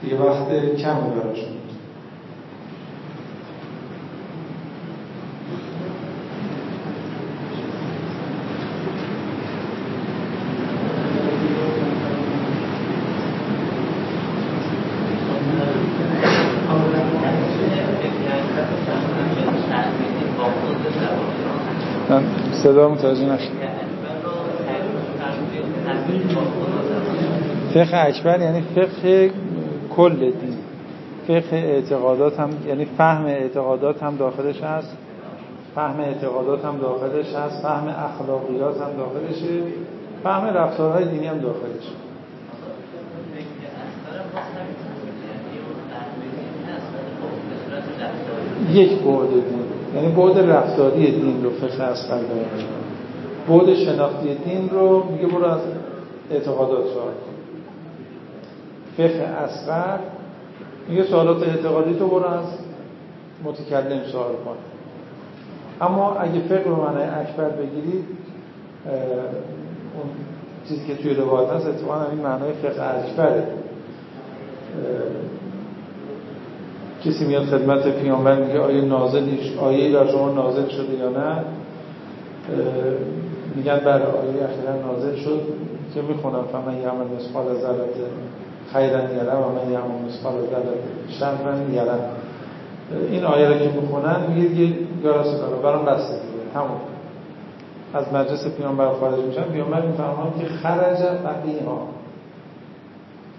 دیگه وقت کمی براشون. صدا متوجه نشد فقه اکبر یعنی فقه کل دین. فقه اعتقادات هم یعنی فهم اعتقادات هم داخلش هست. فهم اعتقادات هم داخلش هست. فهم اخلاقیات هم داخلشه. فهم رفتارهای دینی هم داخلش. یک بعد دین. یعنی بعد رفتاری دین رو فقه اصغر داره. بعد شناختی دین رو میگه برو از اعتقادات سوال کن. فقه اصغر. میگه سوالات اعتقادی تو برو از متکلم سوال کن. اما اگه فقه رو معنی اکبر بگیرید اون چیزی که توی روایت هست اتفاقا این معنای فقه اکبره. کسی میاد خدمت پیامبر میگه آیه نازلیش آیه در شما نازل شده یا نه؟ میگن بر بله، آیه اخیرا نازل شد؟ که می‌خونم فمن یعمل مثقال ذره خیرا یره و من یعمل مثقال ذره شرا یره این آیه رو که می‌خونن میگه یه گراس کارو برام بسته دیگه. تموم. از مجلس پیامبر خارج میشن پیامبر میفرمان که خرج فقیه. ها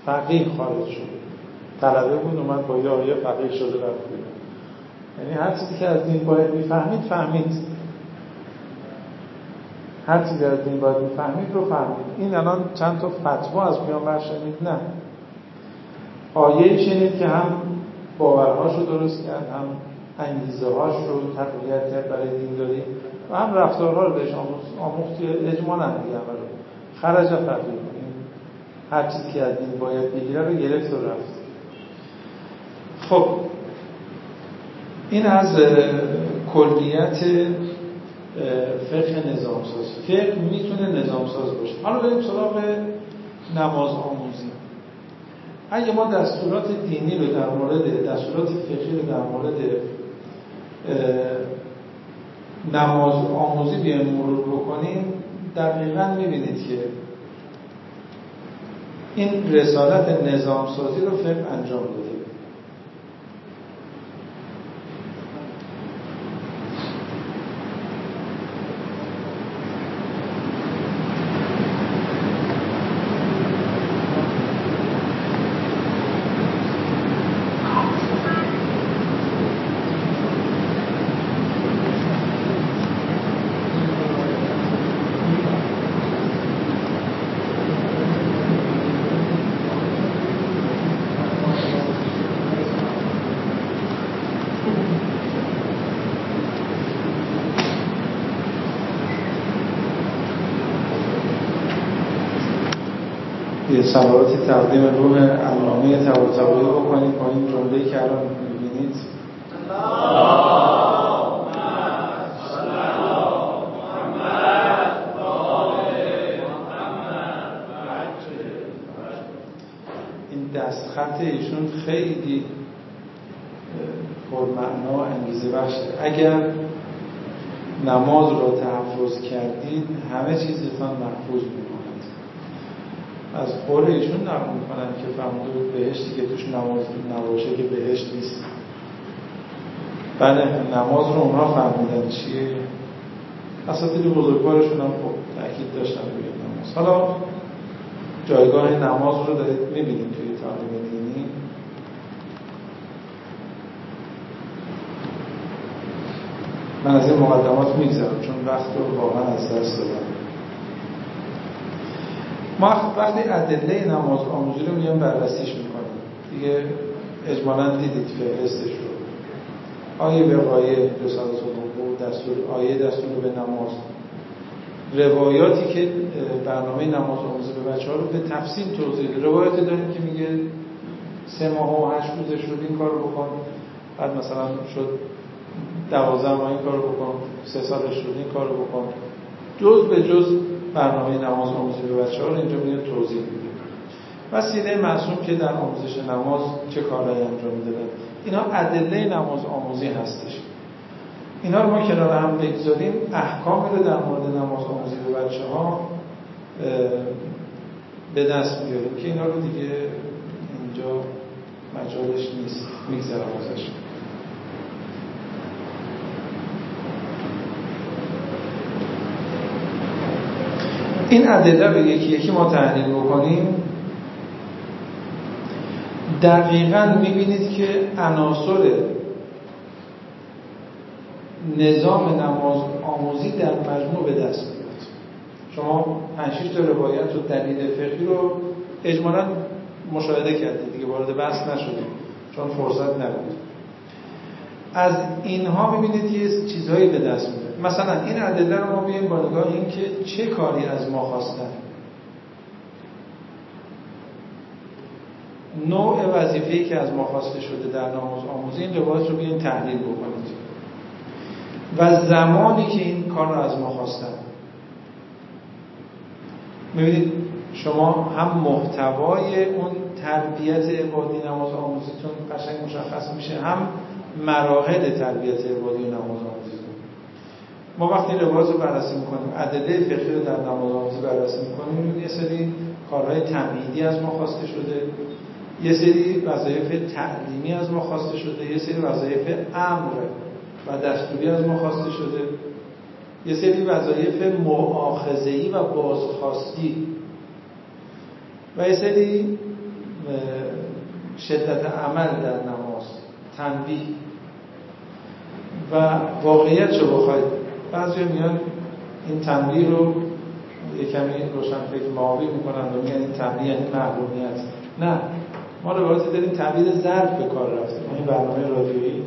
فقیه خارج شده طلبه بود اومد با یه آیه فقیه شده رفت یعنی هر چیزی که از دین باید می‌فهمید فهمید. هر چیزی از دین باید می‌فهمید رو فهمید. این الان چند تا فتوا از پیامبر شنید نه آیه شنید که هم باورهاشو درست کرد هم انگیزه هاش رو تقویت کرد برای دینداری و هم رفتارها رو بهش آموخت. اجمالا دیگه رو خرج فقیر هر چیزی که از دین باید بگیره رو گرفت و رفت. خب این از کلیت فقه نظام ساز فقه می‌تونه نظام ساز باشه. حالا بریم سراغ نماز آموزی. اگه ما دستورات دینی رو در مورد دستورات فقهی رو در مورد نماز آموزی بیایم مرور بکنیم دقیقا می‌بینید که این رسالت نظام سازی رو فقه انجام داده. صلواتی تقدیم روح علامه طباطبایی بکنید با این جمله که الان می‌بینید. این دستخط ایشون خیلی پرمعنا و انگیزه بخشه اگر نماز رو تحفظ کردید همه چیزتان محفوظ بود از قول ایشون نقل می‌کنن که فرموده بهشتی که توش نماز نباشه که بهشت نیست. بله نماز رو اونها فرمودن. چیه؟ اساتید بزرگوارشون هم خب تاکید داشتن روی نماز. حالا جایگاه نماز رو دارید می‌بینید توی تعلیم دینی. من از این مقدمات میگذرم چون وقت رو واقعا از دست دادم. ما وقتی ادله نماز آموزی رو میایم بررسیش می‌کنیم. دیگه اجمالا دیدید فهرستش رو. آیه به آیه رسالت دستور آیه دستور به نماز. روایاتی که برنامه نماز آموزی به بچه ها رو به تفصیل توضیح روایاتی داریم که میگه سه ماه و هشت روزه شد این کار رو بکن. بعد مثلا شد دوازده ماه این کار رو بکن. سه سالش شد این کار رو بکن. جز به جز برنامه نماز آموزی به بچه ها رو اینجا میاد توضیح میده. و سینه معصوم که در آموزش نماز چه کارهایی انجام میده اینا ادله نماز آموزی هستش. اینا رو ما کنار هم بگذاریم. احکامی رو در مورد نماز آموزی به بچه ها به دست میاریم که اینا رو دیگه اینجا مجالش نیست. میگذرم ازش. این ادله رو یکی یکی ما تحلیل بکنیم. دقیقا می‌بینید که عناصر نظام نماز آموزی در مجموع به دست میاد. شما 5 تا روایت و دلیل فقهی رو اجمالا مشاهده کردید دیگه وارد بحث نشدید چون فرصت نبود. از اینها می‌بینید یه چیزهایی به دست میاد. مثلا این ادله رو ما بیایم با نگاه این که چه کاری از ما خواستن؟ نوع وظیفه‌ای که از ما خواسته شده در نماز آموزی این روایت رو بیاین تحلیل بکنید و زمانی که این کار رو از ما خواستن. می‌بینید شما هم محتوای اون تربیت عبادی نماز آموزیتون قشنگ مشخص میشه هم مراحل تربیت عبادی نماز آموزی ما وقتی روایت رو بررسی می‌کنیم ادله فقهی رو در نماز آموزی بررسی می‌کنیم یه سری کارهای تمهیدی از ما خواسته شده یه سری وظایف تعلیمی از ما خواسته شده یه سری وظایف امر و دستوری از ما خواسته شده یه سری وظایف معاخذه‌ای و بازخواستی و یه سری شدت عمل در نماز تنبیه. و واقعیت رو بخواید. بعضی میان این تنبیه رو یه کمی روشن فکر معاوی می‌کنن و میگن این تنبیه یعنی محرومیت نه ما روایتی داریم تعبیر ضرب به کار رفته. این برنامه رادیویی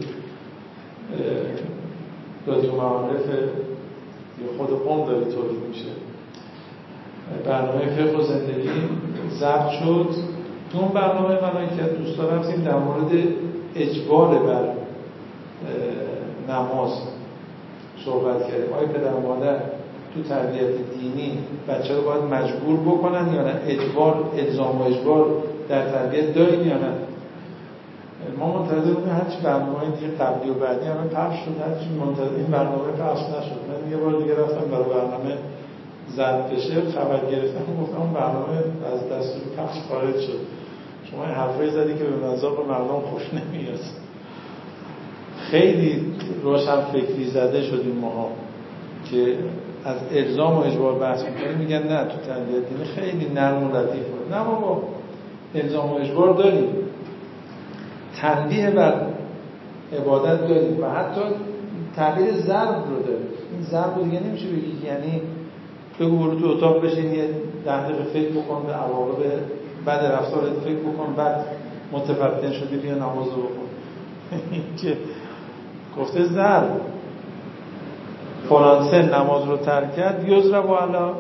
رادیو معارف خود قوم داره تولید میشه. برنامه فقه و زندگی ضبط شد. تو اون برنامه من که دوستا رفتیم در مورد اجبار بر نماز. صحبت کردیم. آیا پدر و مادر تو تربیت دینی بچه رو باید مجبور بکنن یا نه؟ اجبار الزام و اجبار در تربیت داریم یا نه؟ ما منتظر بودیم هرچی برنامه دیگه قبلی و بعدی همه پخش شد هرچی منتظر این برنامه پخش نشد. من یه بار دیگه رفتم برای برنامه زد بشه خبر گرفتم گفتم اون برنامه از دستور پخش خارج شد. شما حرفایی زدی که به مذاق مردم خوش نمیاد. خیلی روشن فکری زده شدیم ماها که از الزام و اجبار بحث می‌کنیم میگن نه تو تربیت دینی خیلی نرم و لطیف نه بابا الزام و اجبار داریم. تنبیه بر عبادت داریم و حتی تعبیر ضرب رو داریم. این ضرب رو دیگه نمیشه بگی یعنی بگو برو تو اتاق بشین یه ده دقیقه فکر بکن به عواقب بعد رفتار فکر بکن بعد متفتن شدی بیا نماز رو بکن که گفته ضرب فلان سن نماز رو ترک کرد یزر و علا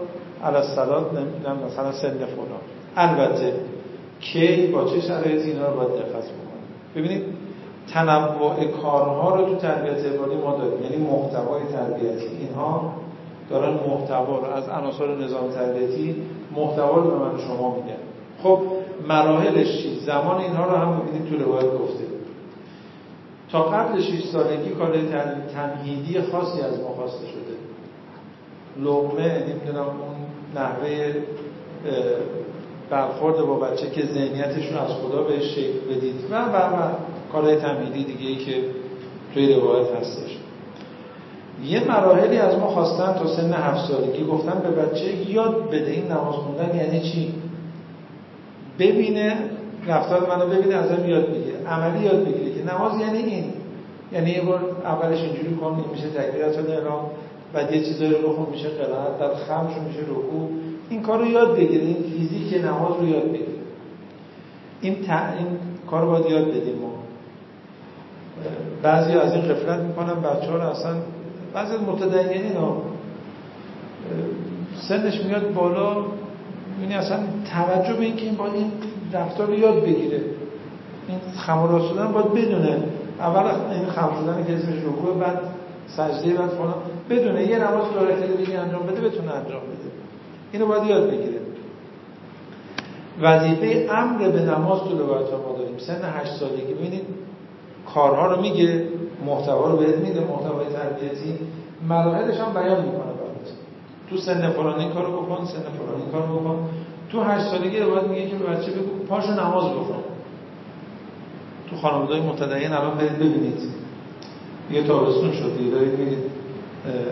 علا سلات نمی‌دونم مثلا سن فلان. البته کی با چه شرایطی اینا رو باید دقت بکنیم ببینید تنوع کارها رو تو تربیت عبادی ما داریم. یعنی محتوای تربیتی. اینها دارن محتوا رو از عناصر نظام تربیتی محتوا رو به من شما میگن. خب مراحلش چی؟ زمان اینها رو هم ببینید تو روایت گفته. تا قبل 6 سالگی کار تمهیدی خاصی از ما خواسته شده. لغمه نمی‌دونم اون نحوه برخورد با بچه که ذهنیتش رو از خدا بهش شکل بدید. و و و کارهای تمهیدی دیگه ای که توی روایت هستش. یه مراحلی از ما خواستن تا سن هفت سالگی گفتن به بچه یاد بده این نماز خوندن یعنی چی؟ ببینه رفتار منو ببینه ازم یاد بگیره. عملی یاد بگیره. نماز یعنی این. یعنی یه بار اولش اینجوری کن میشه تکبیرات اعلام بعد یه چیزایی رو بخون میشه قرائت در خمش میشه رکوع. این کار رو یاد بگیره این فیزیک نماز رو یاد بگیره این, این کار رو باید یاد بدیم ما. بعضی از این قفلت می‌کنن بچه ها رو اصلا بعضی از متدینین ها سنش میاد بالا یعنی اصلا توجه به اینکه این باید این رفتار رو یاد بگیره. این خمرات شدن باید بدونه. اول این خمر شدن که اسمش رکوع بعد سجده بعد فلان. بدونه یه نماز دو رکعته انجام بده بتونه انجام بده. اینو باید یاد بگیره. وظیفه امر به نماز تو روایت ما داریم. سن هشت سالگی. ببینید کارها رو میگه محتوا رو بهت میده محتوای تربیتی. مراحلش هم بیان می‌کنه برات. تو سن فلان این کارو بکن سن فلان این کارو بکن. تو هشت سالگی باید میگه که بچه بگو پاشو نماز بخون. تو خانواده‌های متدین الان برید ببینید. یه تابستون شد دارید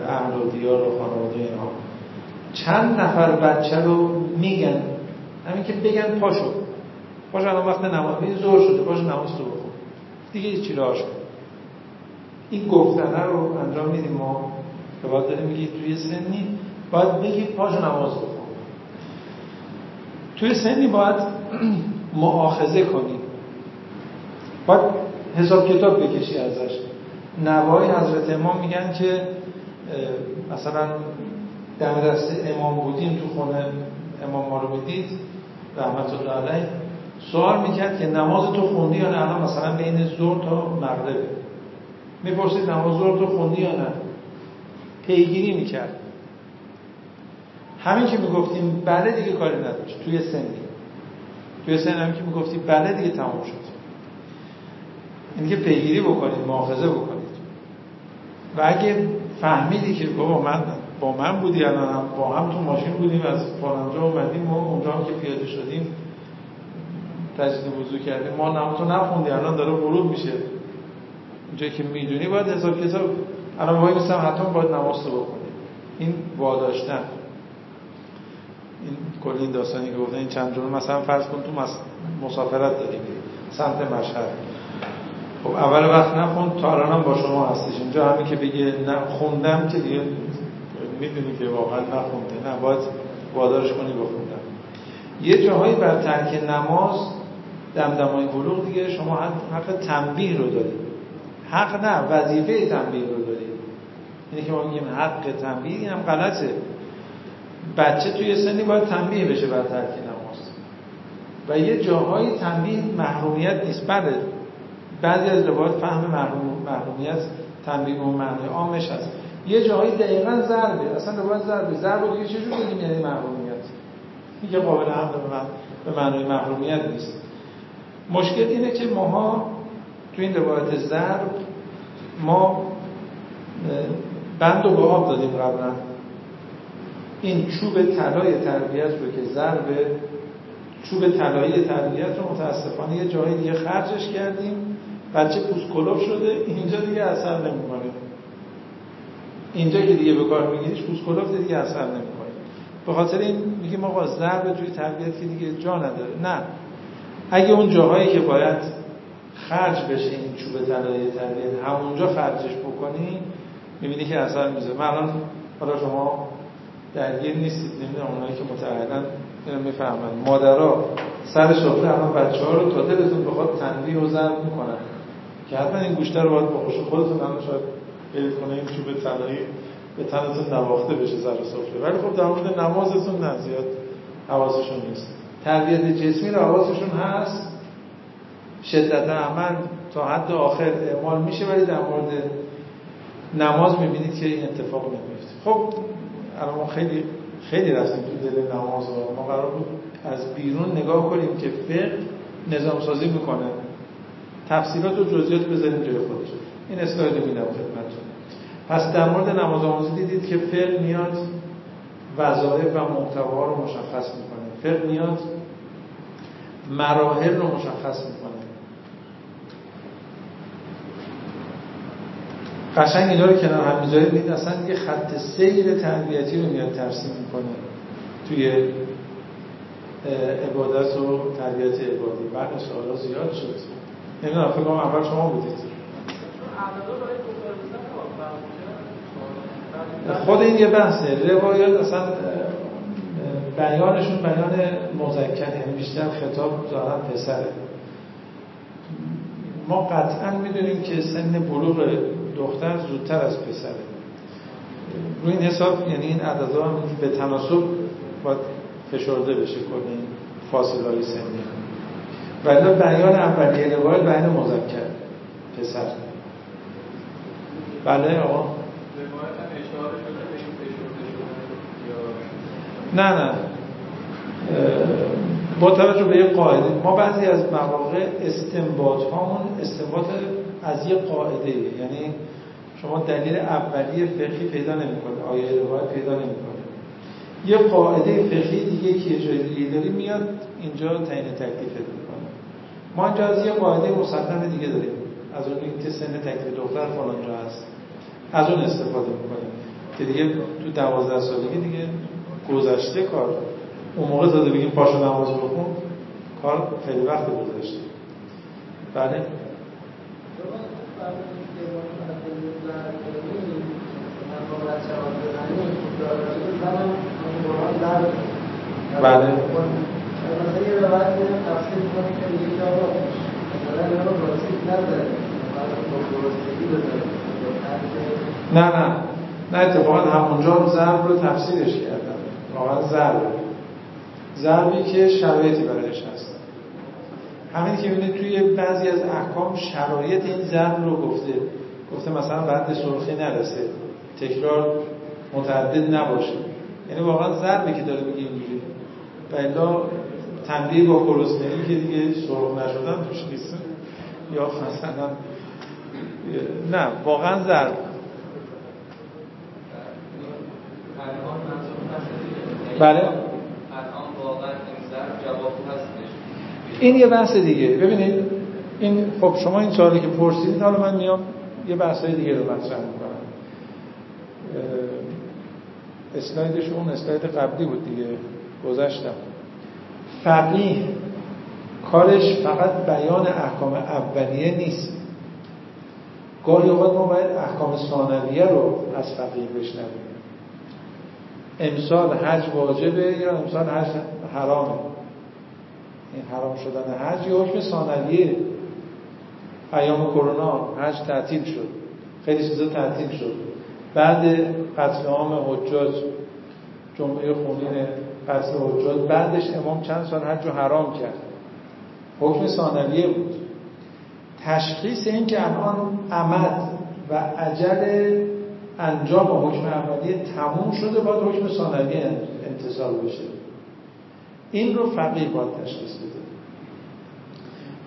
اهل و دیار و خانواده اینها چند نفر بچه رو میگن. همین که بگن پاشو. پاشو الان وقت نماز زور شده پاشو نماز تو بخون دیگه چی راهش این گفتنه رو انجام میدیم ما. که باید داره میگه توی سنی باید بگید پاشو نماز بخون توی سنی باید معاخذه کنی. باید حساب کتاب بکشی ازش. نوای حضرت امام میگن که مثلا در دست امام بودیم تو خونه امام ما رو می‌دید رحمت الله علیه. سوال می‌کرد که نماز تو خوندی یا نه؟ الان مثلا بین زور تا مغربه می‌پرسید نماز زور تو خوندی یا نه؟ پیگیری می‌کرد. همین که می‌گفتیم بله دیگه کاری نداشت. توی سنی توی سن همین که می‌گفتی بله دیگه تمام شد. اینکه پیگیری بکنید مؤاخذه بکنید. و اگه فهمیدی که بابا من با من بودی الان با هم تو ماشین بودیم از فلانجا اومدیم ما اونجا هم که پیاده شدیم تجدید وضو کردیم. ما نمازو نخوندی الان داره ورود میشه. اونجایی که می‌دونی باید حساب کتاب الان وای میستم حتما باید نماز رو بکنی این واداشتن. این کلی این داستانی که گفتن این چند جمله مثلا فرض کن تو مسافرت داری سمت مشهد. خب اول وقت نخوند تا الانم با شما هستش. اینجا همین که بگه خوندم که دیگه می‌دونی که واقعا نخونده. نه باید وادارش کنی بخوندم یه جاهایی بر ترک نماز دمدمای بلوغ دیگه شما حق تنبیه رو دارید حق نه وظیفه تنبیه رو دارید اینه که ما میگیم حق تنبیه این هم غلطه. بچه توی سنی باید تنبیه بشه بر ترک نماز. و یه جاهای تنبیه محرومیت نیست. بله بعضی از روایات فهم محرومیت تنبیه به معنی عامش هست یه جاهایی دقیقا ضربه اصلا روایت ضربه. ضربه دیگه چجور بگیم یعنی محرومیت میگه قابل هم به معنی محرومیت نیست. مشکل اینه که ماها تو این روایت ضرب ما بند و به آب دادیم قبلا. این چوب طلای تربیت رو که ضرب چوب طلایی تربیت رو متاسفانه یه جایی دیگه خرجش کردیم. بچه پوست شده اینجا دیگه اثر نمی‌کنه. اینجا که دیگه به کار میگیریش پوست دیگه اثر نمی‌کنه. به خاطر این میگیم آقا ضرب توی تربیت که دیگه جا نداره. نه. اگه اون جاهایی که باید خرج بشه این چوب طلایی تربیت همونجا خرجش بکنی می‌بینی که اثر میزه من الان حالا شما درگیر نیستید. نمی‌دونم اونایی که متعهدن اینو می‌فهمن. مادرها سر سفره الان بچه ها رو تا دلتون بخواد تنبیه و ضرب می‌کنن. که حتما این گوشته رو باید بخوشه خودتون هم شاید برید کنه این چوب طلایی به تنتون نواخته بشه سر سفره ولی خب در مورد نمازتون نه زیاد حواسشون نیست. تربیت جسمی رو حواسشون هست؟ شدت عمل تا حد آخر اعمال میشه ولی در مورد نماز می‌بینید که این اتفاق نمیفته خب الان ما خیلی خیلی رفتیم تو دل نماز ما قرار بود از بیرون نگاه کنیم که فقه نظام سازی می‌کنه تفسیرات و جزئیات بذاریم جای خودش این اسلاید رو میدم خدمتتون. پس در مورد نماز آموزی دیدید که فقه میاد وظایف و محتوا رو مشخص می‌کنه. فقه میاد مراحل رو مشخص می‌کنه. قشنگ اینا رو کنار هم می‌ذارید ببینید اصلا یه خط سیر تربیتی رو میاد ترسیم می‌کنه توی عبادت و تربیت عبادی. بعد سوالا زیاد شد. نمی‌دونم فکر کنم اول شما بودید. خود این یه بحثه روایات اصلا بیانشون بیان مذکر یعنی بیشتر خطاب دارن پسره ما قطعا می‌دونیم که سن بلوغ دختر زودتر از پسره. روی این حساب یعنی این عددها هم به تناسب باید فشرده بشه کنیم فاصله های سنی. ولی بیان اولیه روایت بیان مذکر پسر. بله آقا. نه نه. با توجه به یه قاعده. ما بعضی از مواقع استنباط هامون استنباط از یه قاعده. یعنی شما دلیل اولیه فقهی پیدا نمی‌کنه آیه روایت پیدا نمی‌کنه. یه قاعده فقهی دیگه که یه جای دیگه داری میاد اینجا تعیین تکلیفت می‌کنه ما اینجا از یه قاعده مسلم دیگه داریم. از اون که سن تکلیف دختر فلان جا هست. از اون استفاده می‌کنیم. که دیگه تو دوازده سالگی دیگه گذشته کار. اون موقع داده بگیم پاشو نماز بخون کار خیلی وقت گذشته. بله. بله. نه نه. نه اتفاقا همونجا رو ضرب رو تفسیرش کردن واقعا ضرب. ضربی که شرایطی برایش هست. همین که ببینید توی بعضی از احکام شرایط این ضرب رو گفته. گفته مثلا بعد سرخی نرسه. تکرار متعدد نباشه. یعنی واقعا ضربی که داره میگه اینجوری. و تنبیه با گرسنگی که دیگه سرخ نشدن توش نیست. یا مثلا نه واقعا ضرب. بله؟ این یه بحث دیگه. ببینید این خب شما این سوالی که پرسیدید حالا من میام یه بحثای دیگه رو مطرح می‌کنم. اسلایدش اون اسلاید قبلی بود دیگه. گذشتم. فقیه کارش فقط بیان احکام اولیه نیست. گاهی اوقات ما باید احکام ثانویه رو از فقیه بشنویم. امسال حج واجبه یا امسال حج حرامه؟ این حرام شدن حج یه حکم ثانویه. ایام کرونا حج تعطیل شد. خیلی چیزا تعطیل شد. بعد قتل عام حجاج جمعه خونین قتل حجاج بعدش امام چند سال حج رو حرام کرد. حکم ثانویه بود. تشخیص این که الان عمد و عجل انجام حکم اولیه تموم شده باید حکم ثانویه انتصال بشه. این رو فقیه باید تشخیص بده.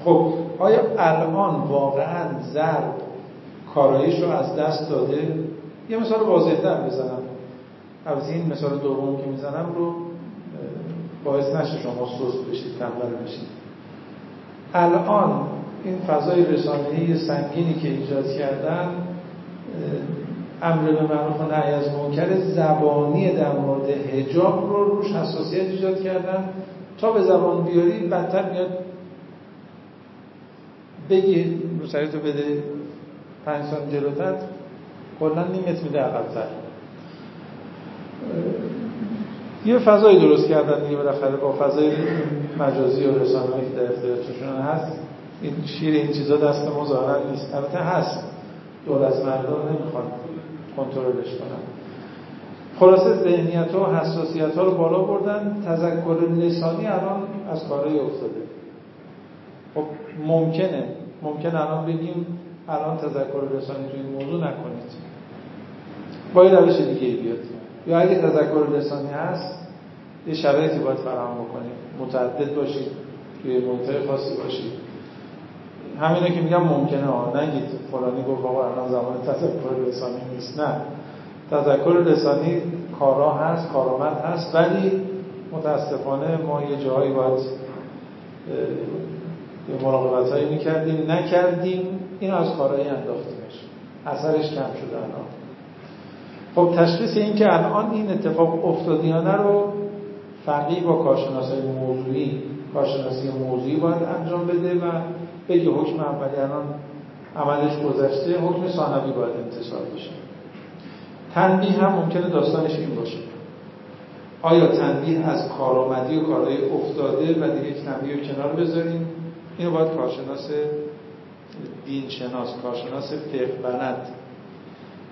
خب آیا الان واقعا ضرب کارایش رو از دست داده؟ یه مثال واضحتر بزنم. از این مثال دوم که می‌زنم رو باعث نشه شما سست بشید تنبل بشید. الان این فضای رسانه‌ای سنگینی که ایجاد کردن امر به معروف و نهی از منکر زبانی در مورد حجاب رو روش حساسیت ایجاد کردن. تا به زبان بیاری بدتر میاد. بگی رو تو بده پنج سال جلوتر کلا نیمت میده عقبتر. یه فضایی درست کردن دیگه بالاخره با فضای مجازی و رسانه‌ای که در اختیارشون هست. این شیر این چیزا دست ما ظاهرا نیست. البته هست. دولت مردم نمی‌خواد کنترلش کنن. خلاصه ذهنیت و حساسیت ها رو بالا بردن. تذکر لسانی الان از کارهای افتاده. خب ممکنه. ممکن الان بگیم الان تذکر لسانی تو این موضوع نکنید. با یه روش دیگه بیاد. یا اگه تذکر لسانی هست یه شرایطی باید فراهم بکنید متعدد باشید توی محیط خاصی باشید. همینه که میگم ممکنه ها. نگید فلانی گفت آقا الان زمان تذکر لسانی نیست. نه. تذکر لسانی کارا هست کارآمد هست ولی متاسفانه ما یه جایی باید مراقبت هایی می‌کردیم. نکردیم. این از کارهایی انداختیمش. اثرش کم شده الان. خب تشخیص این که الان این اتفاق افتادیانه رو فقیه با کارشناسی موضوعی کارشناسی موضوعی باید انجام بده و بگه حکم اولی الان عملش گذشته حکم ثانوی باید انتصال بشه. تنبیه هم ممکنه داستانش این باشه. آیا تنبیه از کارآمدی و کارهای افتاده و دیگه تنبیه رو کنار بذاریم؟ اینو باید کارشناس دین شناس کارشناس فقه بلد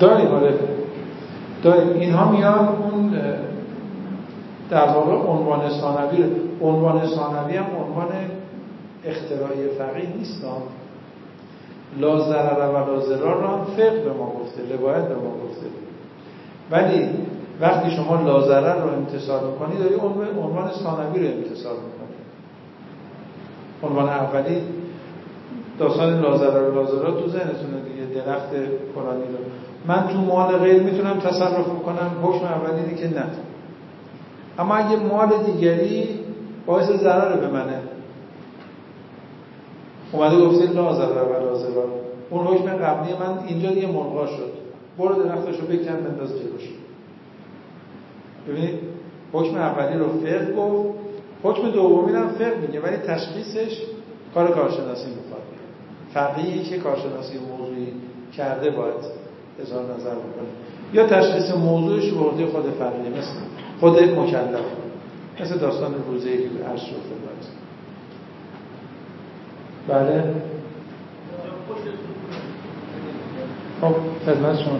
داریم آره. داریم. اینها میان اون در واقع عنوان ثانوی عنوان ثانوی هم عنوان اختراعی فقیه نیست لا ضرر و لا ضرار را فقه به ما گفته لباید به ما گفته. ولی وقتی شما لازرر رو امتصال می‌کنی داری عنوان ثانوی رو امتصال می‌کنی. عنوان اولی داستان لازرر و لازرار تو ذهنتونه دیگه درخت قرآنی رو. من تو مال غیر می‌تونم تصرف کنم حکم اولی که نه. اما اگه مال دیگری باعث ضرر به منه. اومده گفته لازرر و لازرار اون حکم قبلی من اینجا دیگه ملغا شد. برو درختش رو بکن بنداز جلوش. ببینید حکم اولی رو فقه گفت. حکم دومی هم فقه میگه ولی تشخیصش کار کارشناسی می‌خواد فقیهی که کارشناسی موضوعی کرده باید اظهار نظر بکنه. یا تشخیص موضوعش برده خود فقیه مثل خود مکلف مثل داستان روزه که عرض شد. بله. خب خدمت شما.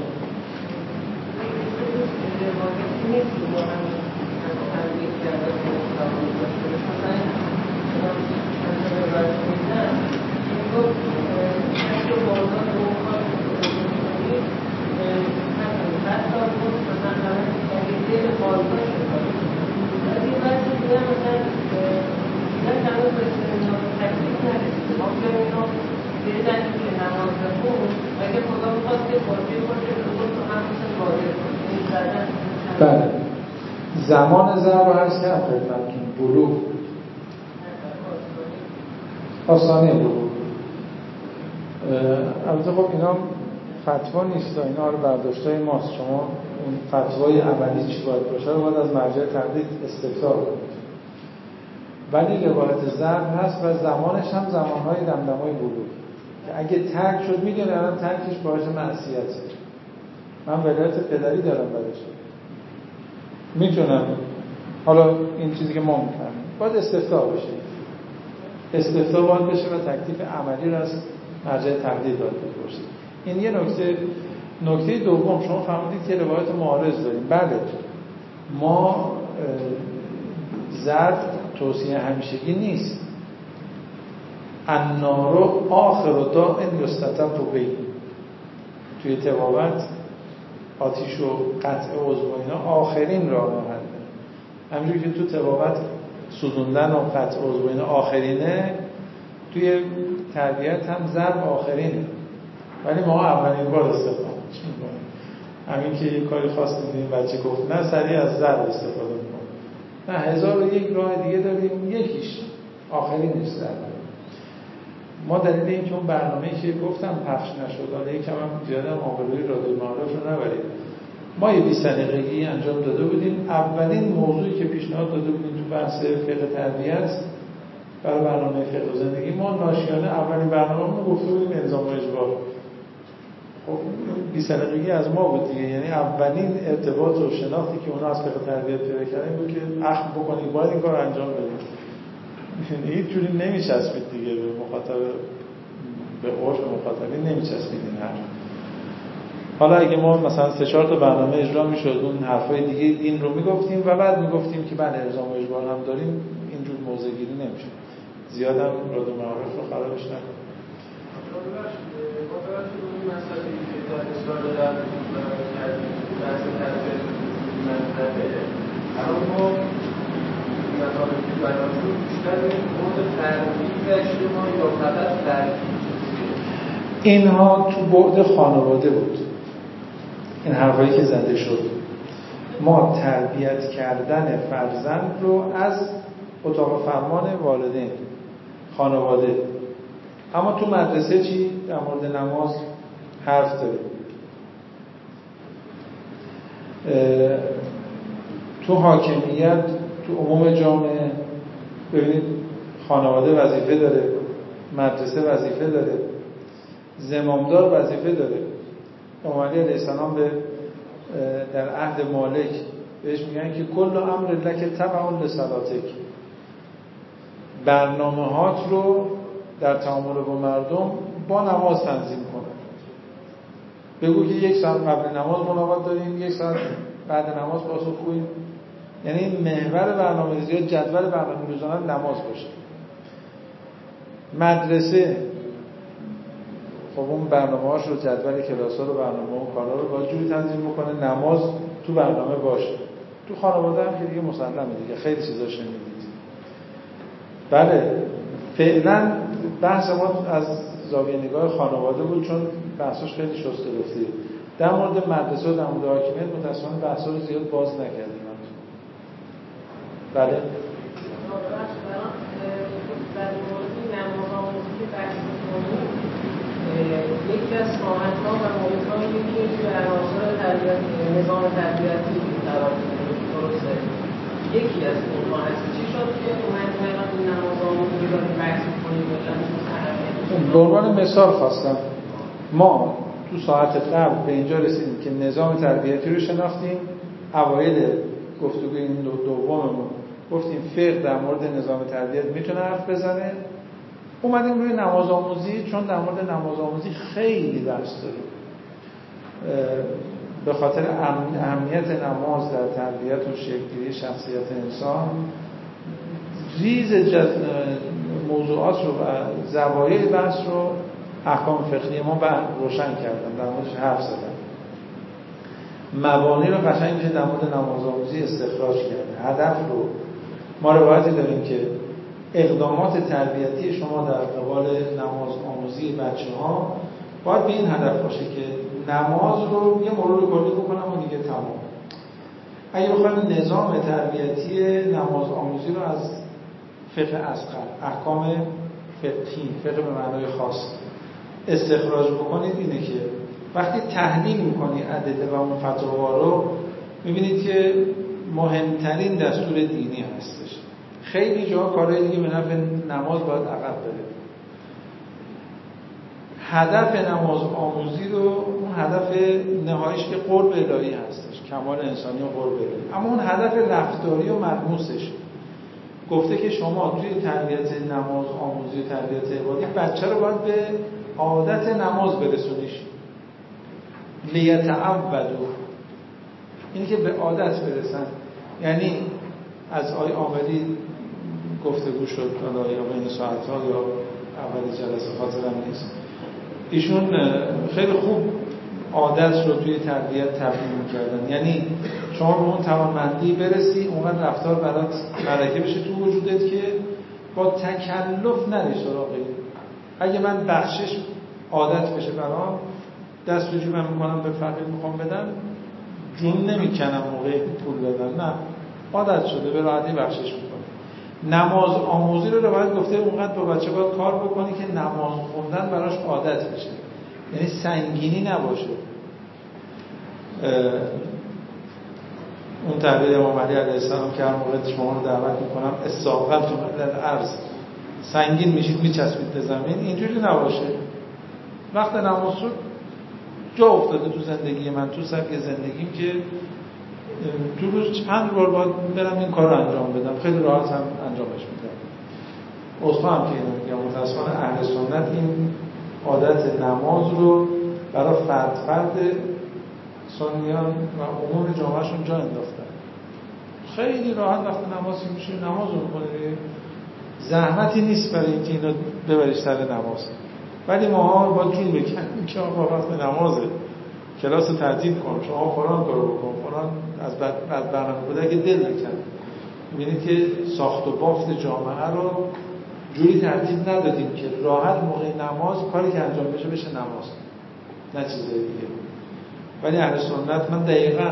بله. زمان ضرب هست که بلوغ. آسانی بلوغ. البته خب اینا فتوا نیست اینا رو برداشت های ماست. شما اون فتوای عملی چی باید باشه رو باید از مرجع تقلید استفتا کنید. ولی روایت ضرب هست و زمانش هم زمانهای دمدمای بلوغ. که اگه ترک شد می‌دونه الان ترکش باعث معصیته من ولایت پدری دارم برش می‌تونم. حالا این چیزی که ما می‌فهمیم. باید استفتا بشه. استفتا باید بشه و تکلیف عملی رو مرجع تقدیر باید بپرسید. این یه نکته نکته دوم شما فهمیدید که روایت معارض داریم. بله. ما زرد توصیه همیشگی نیست. النارو آخر و دا این رو توی تبابت آتیش و قطع عضو اینا آخرین راه حله. همینجور که تو تبابت سوزوندن و قطع عضو اینا آخرینه توی تربیت هم ضرب آخرینه. ولی ما اولین بار استفاده می‌کنیم. همین که یه کاری خاص دیدیم بچه گفت نه سریع از ضرب استفاده می‌کنیم. نه هزار و یک راه دیگه داریم یکیش آخرین نیست ضرب ما دلیل این که اون برنامه که گفتم پخش نشد یکم هم زیادم آبروی رادیو معارف رو نبرید. ما یه 20 دقیقگی انجام داده بودیم. اولین موضوعی که پیشنهاد داده بودیم تو بحث فقه تربیت برای برنامه فقه و زندگی. ما ناشیانه اولین برنامه رو گفته بودیم الزام و اجبار. خب 20 دقیقگی از ما بود دیگه. یعنی اولین ارتباط و شناختی که اونا از فقه تربیت پیدا کردن بود که اخم بکنید باید این کار انجام بدید. یعنی هیچ جوری نمیچسبید دیگه به مخاطب به عرف مخاطبین نمیچسبید این حرف. حالا اگه ما مثلا سه چهار تا برنامه اجرا می‌شد اون حرفای دیگه این رو می‌گفتیم و بعد می‌گفتیم که بله ارزام و اجبار هم داریم اینجور موضع گیری نمیشه زیادم راد و معارف رو خرابش نکنیم اینها تو بعد خانواده بود. این حرفایی که زده شد. ما تربیت کردن فرزند رو از اتاق فرمان والدین خانواده. اما تو مدرسه چی؟ در مورد نماز حرف داره تو حاکمیت تو عموم جامعه ببینید خانواده وظیفه داره مدرسه وظیفه داره زمامدار وظیفه داره. عمری علیه السلام به در عهد مالک بهش میگن که کل امر لک تبع لسلاتک برنامه هات رو در تعامل با مردم با نماز تنظیم کن بگو که یک ساعت قبل نماز ملاقات داریم یک ساعت بعد نماز پاسخ خوبیم یعنی محور برنامه یا جدول برنامه روزانه نماز باشه. مدرسه خب اون برنامه هاش رو جدول کلاس ها رو برنامه و کارا رو با جوری تنظیم بکنه نماز تو برنامه باشه. تو خانواده هم که دیگه مسلمه دیگه خیلی چیزا شنیدید بله. فعلا بحث ما از زاویه نگاه خانواده بود چون بحثش خیلی شسته گفته در مورد مدرسه و در مورد حاکمیت متأسفانه بحث رو زیاد باز نکردیم. بله. یکی از ساعت ها و محیط هایی که توی عناصر تربیت نظام تربیتی قرار درسته. یکی از اونها هست که به عنوان مثال خواستم. ما تو ساعت قبل به اینجا رسیدیم که نظام تربیتی رو شناختیم. اوایل گفتگوی این دو دوممون گفتیم فقه در مورد نظام تربیت می‌تونه حرف بزنه. اومدیم روی نماز آموزی چون در مورد نماز آموزی خیلی بحث داریم. به خاطر اهمیت نماز در تربیت و شکلگیری شخصیت انسان ریز موضوعات رو و زوایای بحث رو احکام فقهی ما روشن کردن. در موردش حرف زدن مبانی رو قشنگ میشه در مورد نماز آموزی استخراج کرده. هدف رو ما روایتی داریم که اقدامات تربیتی شما در قبال نماز آموزی بچه ها باید به این هدف باشه که نماز رو یه مرور کلی بکنم و دیگه تمام. اگه بخوایم نظام تربیتی نماز آموزی رو از فقه اسقر احکام فقهی فقه به معنای خاص. استخراج بکنید اینه که وقتی تحلیل می‌کنی ادله و اون فتاوا رو می‌بینید که مهمترین دستور دینی هستش. خیلی جا کارهای دیگه به نفع نماز باید عقب بره. هدف نماز آموزی رو اون هدف نهاییش که قرب الهی هستش کمال انسانی و قرب الهی. اما اون هدف رفتاری و ملموسش گفته که شما توی تربیت نماز آموزی تربیت عبادی بچه رو باید به عادت نماز برسونیش. لیتعودو اینی که به عادت برسن. یعنی از آی آمدی گفتگو شد یا بین ساعت ها یا اول جلسه خاطرم نیست. ایشون خیلی خوب عادت رو توی تربیت تبدیل می‌کردن. یعنی شما به اون توانمندی برسی اونقدر رفتار برات ملکه بشه تو وجودت که با تکلف نری سراغ اگه من بخشش عادت بشه برام دست رو من می‌کنم به فقیر می‌خوام بدم جون نمی‌کنم موقع پول بدن نه. عادت شده به راحتی بخشش می‌کنم. نماز آموزی رو باید گفته اونقدر با بچه باید کار بکنی که نماز خوندن براش عادت بشه. یعنی سنگینی نباشه. اون تعبیر امام علی علیه السلام که هر موقع شما رو دعوت می‌کنم تو در عرض. سنگین میشید میچسبید به زمین اینجوری نباشه. وقت نماز شد جا افتاده تو زندگی من تو سبک زندگیم که تو روز چند بار باید برم این کار رو انجام بدم. خیلی راحت هم انجامش میدم. اصلا هم که اینو میگم متاسفانه اهل سنت این عادت نماز رو برای فرد فرد سنیان و عموم جامعهشون جا انداختن. خیلی راحت وقتی نماز میشه نماز رو می‌کنه زحمتی نیست برای اینکه اینو ببریش سر نماز. ولی ما با جون بکنیم که آقا وقت نمازه. کلاس رو تعطیل کن. شما فلان کارو بکن. فلان از برنامه بوده که دل نکن می‌بینید که ساخت و بافت جامعه رو جوری ترتیب ندادیم که راحت موقع نماز کاری که انجام بشه بشه نماز. نه چیزای دیگه. ولی اهل سنت من دقیقا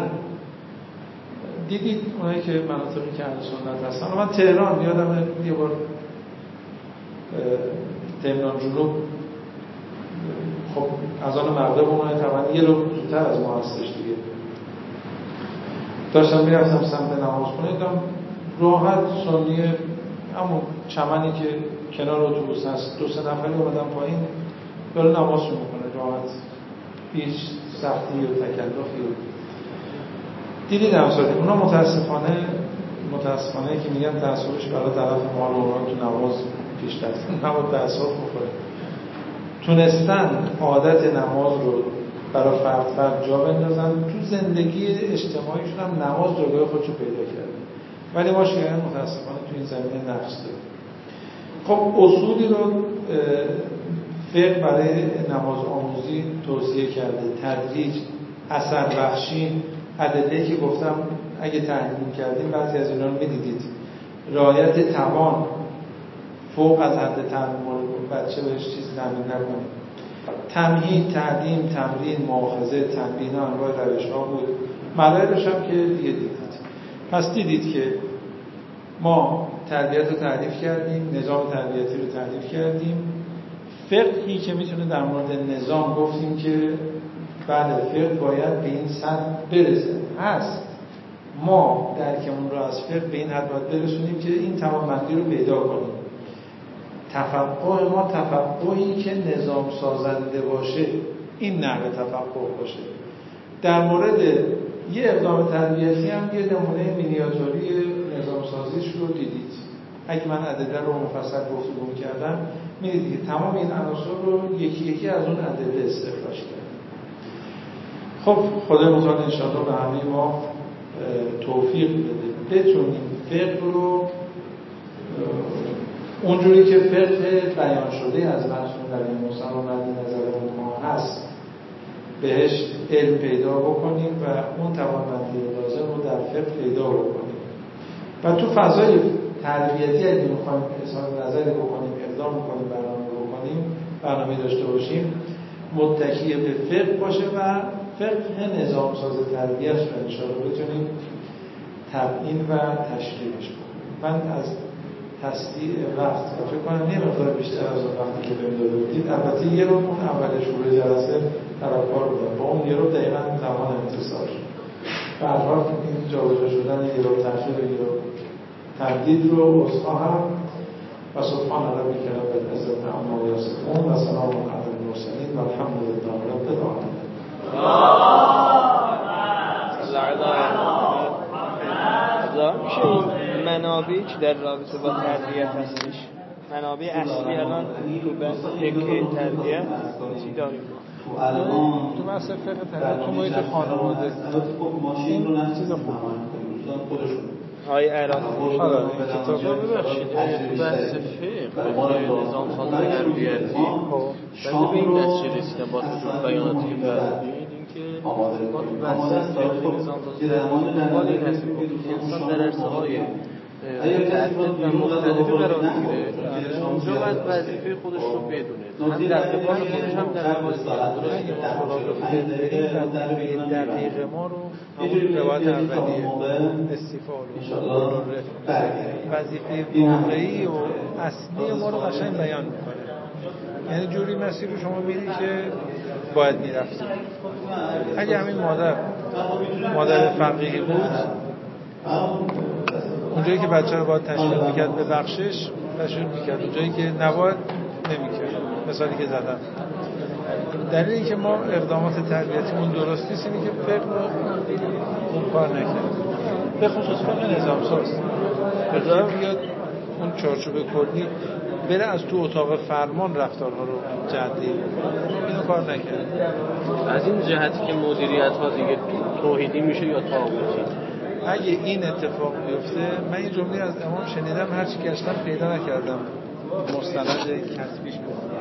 دیدید اونایی که مناطقی که اهل سنت هستن. من تهران یادم یه بار تهران جنوب خب از آن مغرب اونای طبعا یه رو زودتر از ما هستش دیگه. داشتم می‌رفتم سمت نماز خونه راحت سنی همون چمنی که کنار اتوبوس هست. دو سه نفری اومدن پایین. داره نمازشون می‌کنه. راحت. هیچ سختی و تکلفی و دیدید همسالی اونا متاسفانه متاسفانه که میگن تأثیرش برای طرف مال و تو نماز پیش دست نباید تأثیر بخوره تونستن عادت نماز رو برای فرد فرد جا بندازن. تو زندگی اجتماعیشون هم نماز جایگاه خودش رو پیدا کرده ولی ما شیعیان متاسفانه تو این زمینه نقص داریم. خب اصولی رو فقه برای نماز آموزی توصیه کرده. تدریج اثر بخشی ادله که گفتم اگه تحلیل کردیم بعضی از اینا رو می‌دیدید. رعایت توان فوق از حد تحمل بچه بهش چیز تمرین نکنیم تمهید تعلیم تمرین مؤاخذه تنبیه انواع روش ها بود. ملایلش هم که دیگه دیدید پس دیدید که ما تربیت رو تعریف کردیم نظام تربیتی رو تعریف کردیم. فقهی که می‌تونه در مورد نظام گفتیم که بله فقه باید به این سطح برسه. هست. ما درکمون رو از فقه به این حد باید برسونیم که این توانمندی رو پیدا کنیم. تفقه ما تفقهی که نظام سازنده باشه این نحوه تفقه باشه. در مورد یه اقدام تربیتی هم یه نمونه مینیاتوری نظام سازیش رو دیدید. اگه من عدده رو مفصل گفتگو کردم می‌دید که تمام این عناصر رو یکی یکی از اون عدده استخراج کرد خب خدای متعال انشاءالله به همه ما توفیق بده بتونیم فقه رو اونجوری که فقه بیان شده از مرسوم در این مسلم نظر ما هست بهش علم پیدا بکنیم و اون توانمندی لازم رو در فقه پیدا بکنیم. و تو فضای تربیتی اگه می‌خوایم اظهار نظری بکنیم اقدام بکنیم برنامه بکنیم برنامه داشته باشیم متکی به فقه باشه و فقه نظام ساز تربیت رو انشاءالله بتونیم تبیین و تشکیلش بکنیم من از تصدیع وقت فکر کنم. یه بیشتر از وقتی که بهم داده دید البته یه رو اون اول شروع جلسه طرفدار بودن با اون یه رو دقیقا زمان به هر حال این جابجا شدن یه رو تاخیر یه رو تمدید رو هم و سبحان ربک رب العزت عما یصفون. و سلام علی المرسلین. و الحمد لله رب العالمین. میشه این منابعی که در رابطه با تربیت هستش؟ منابع اصلی الان تو بحث تربیت چی داریم؟ تو بحث فقه تربیت تو محیط خانواده. این چیز خوب های عراقی آره این کتاب ببخشید. تو بحث فقه. نظام ساز تربیتی خب به این نتیجه رسیدم با تو بیاناتی که فرمودید اینکه ما تو بحث فقه نظام این هستیم که انسان در عرصه های متعدد و مختلفی قرار می‌گیره اونجا باید وظیفه خودش رو بدونه هم در قبال خودش هم در قبال اگه ما سراغ فقه بریم دقیق ما رو همون روایت اولیه. استیفال و وظیفه واقعی و اصلی ما رو قشنگ بیان می‌کنه. یعنی جوری مسیر رو شما میری که باید می‌رفتی اگه همین مادر مادر فقیهی بود اونجایی که بچه رو باید تشکیل می‌کرد به بخشش تشکیل می‌کرد. اونجایی که نباید نمی‌کرد. مثالی که زدم. دلیل اینکه ما اقدامات تربیتیمون درست نیست اینه که فقه رو اون کار نکرد. به خصوص فقه نظام ساز. بیاد اون چارچوب کلی بره از تو اتاق فرمان رفتارها رو جدی اینو کار نکرد. از این جهتی که مدیریت ها دیگه توحیدی میشه یا تاغوتی اگه این اتفاق بیفته من یه جمله از امام شنیدم هر چی گشتم پیدا نکردم. مستند کسبیش کنم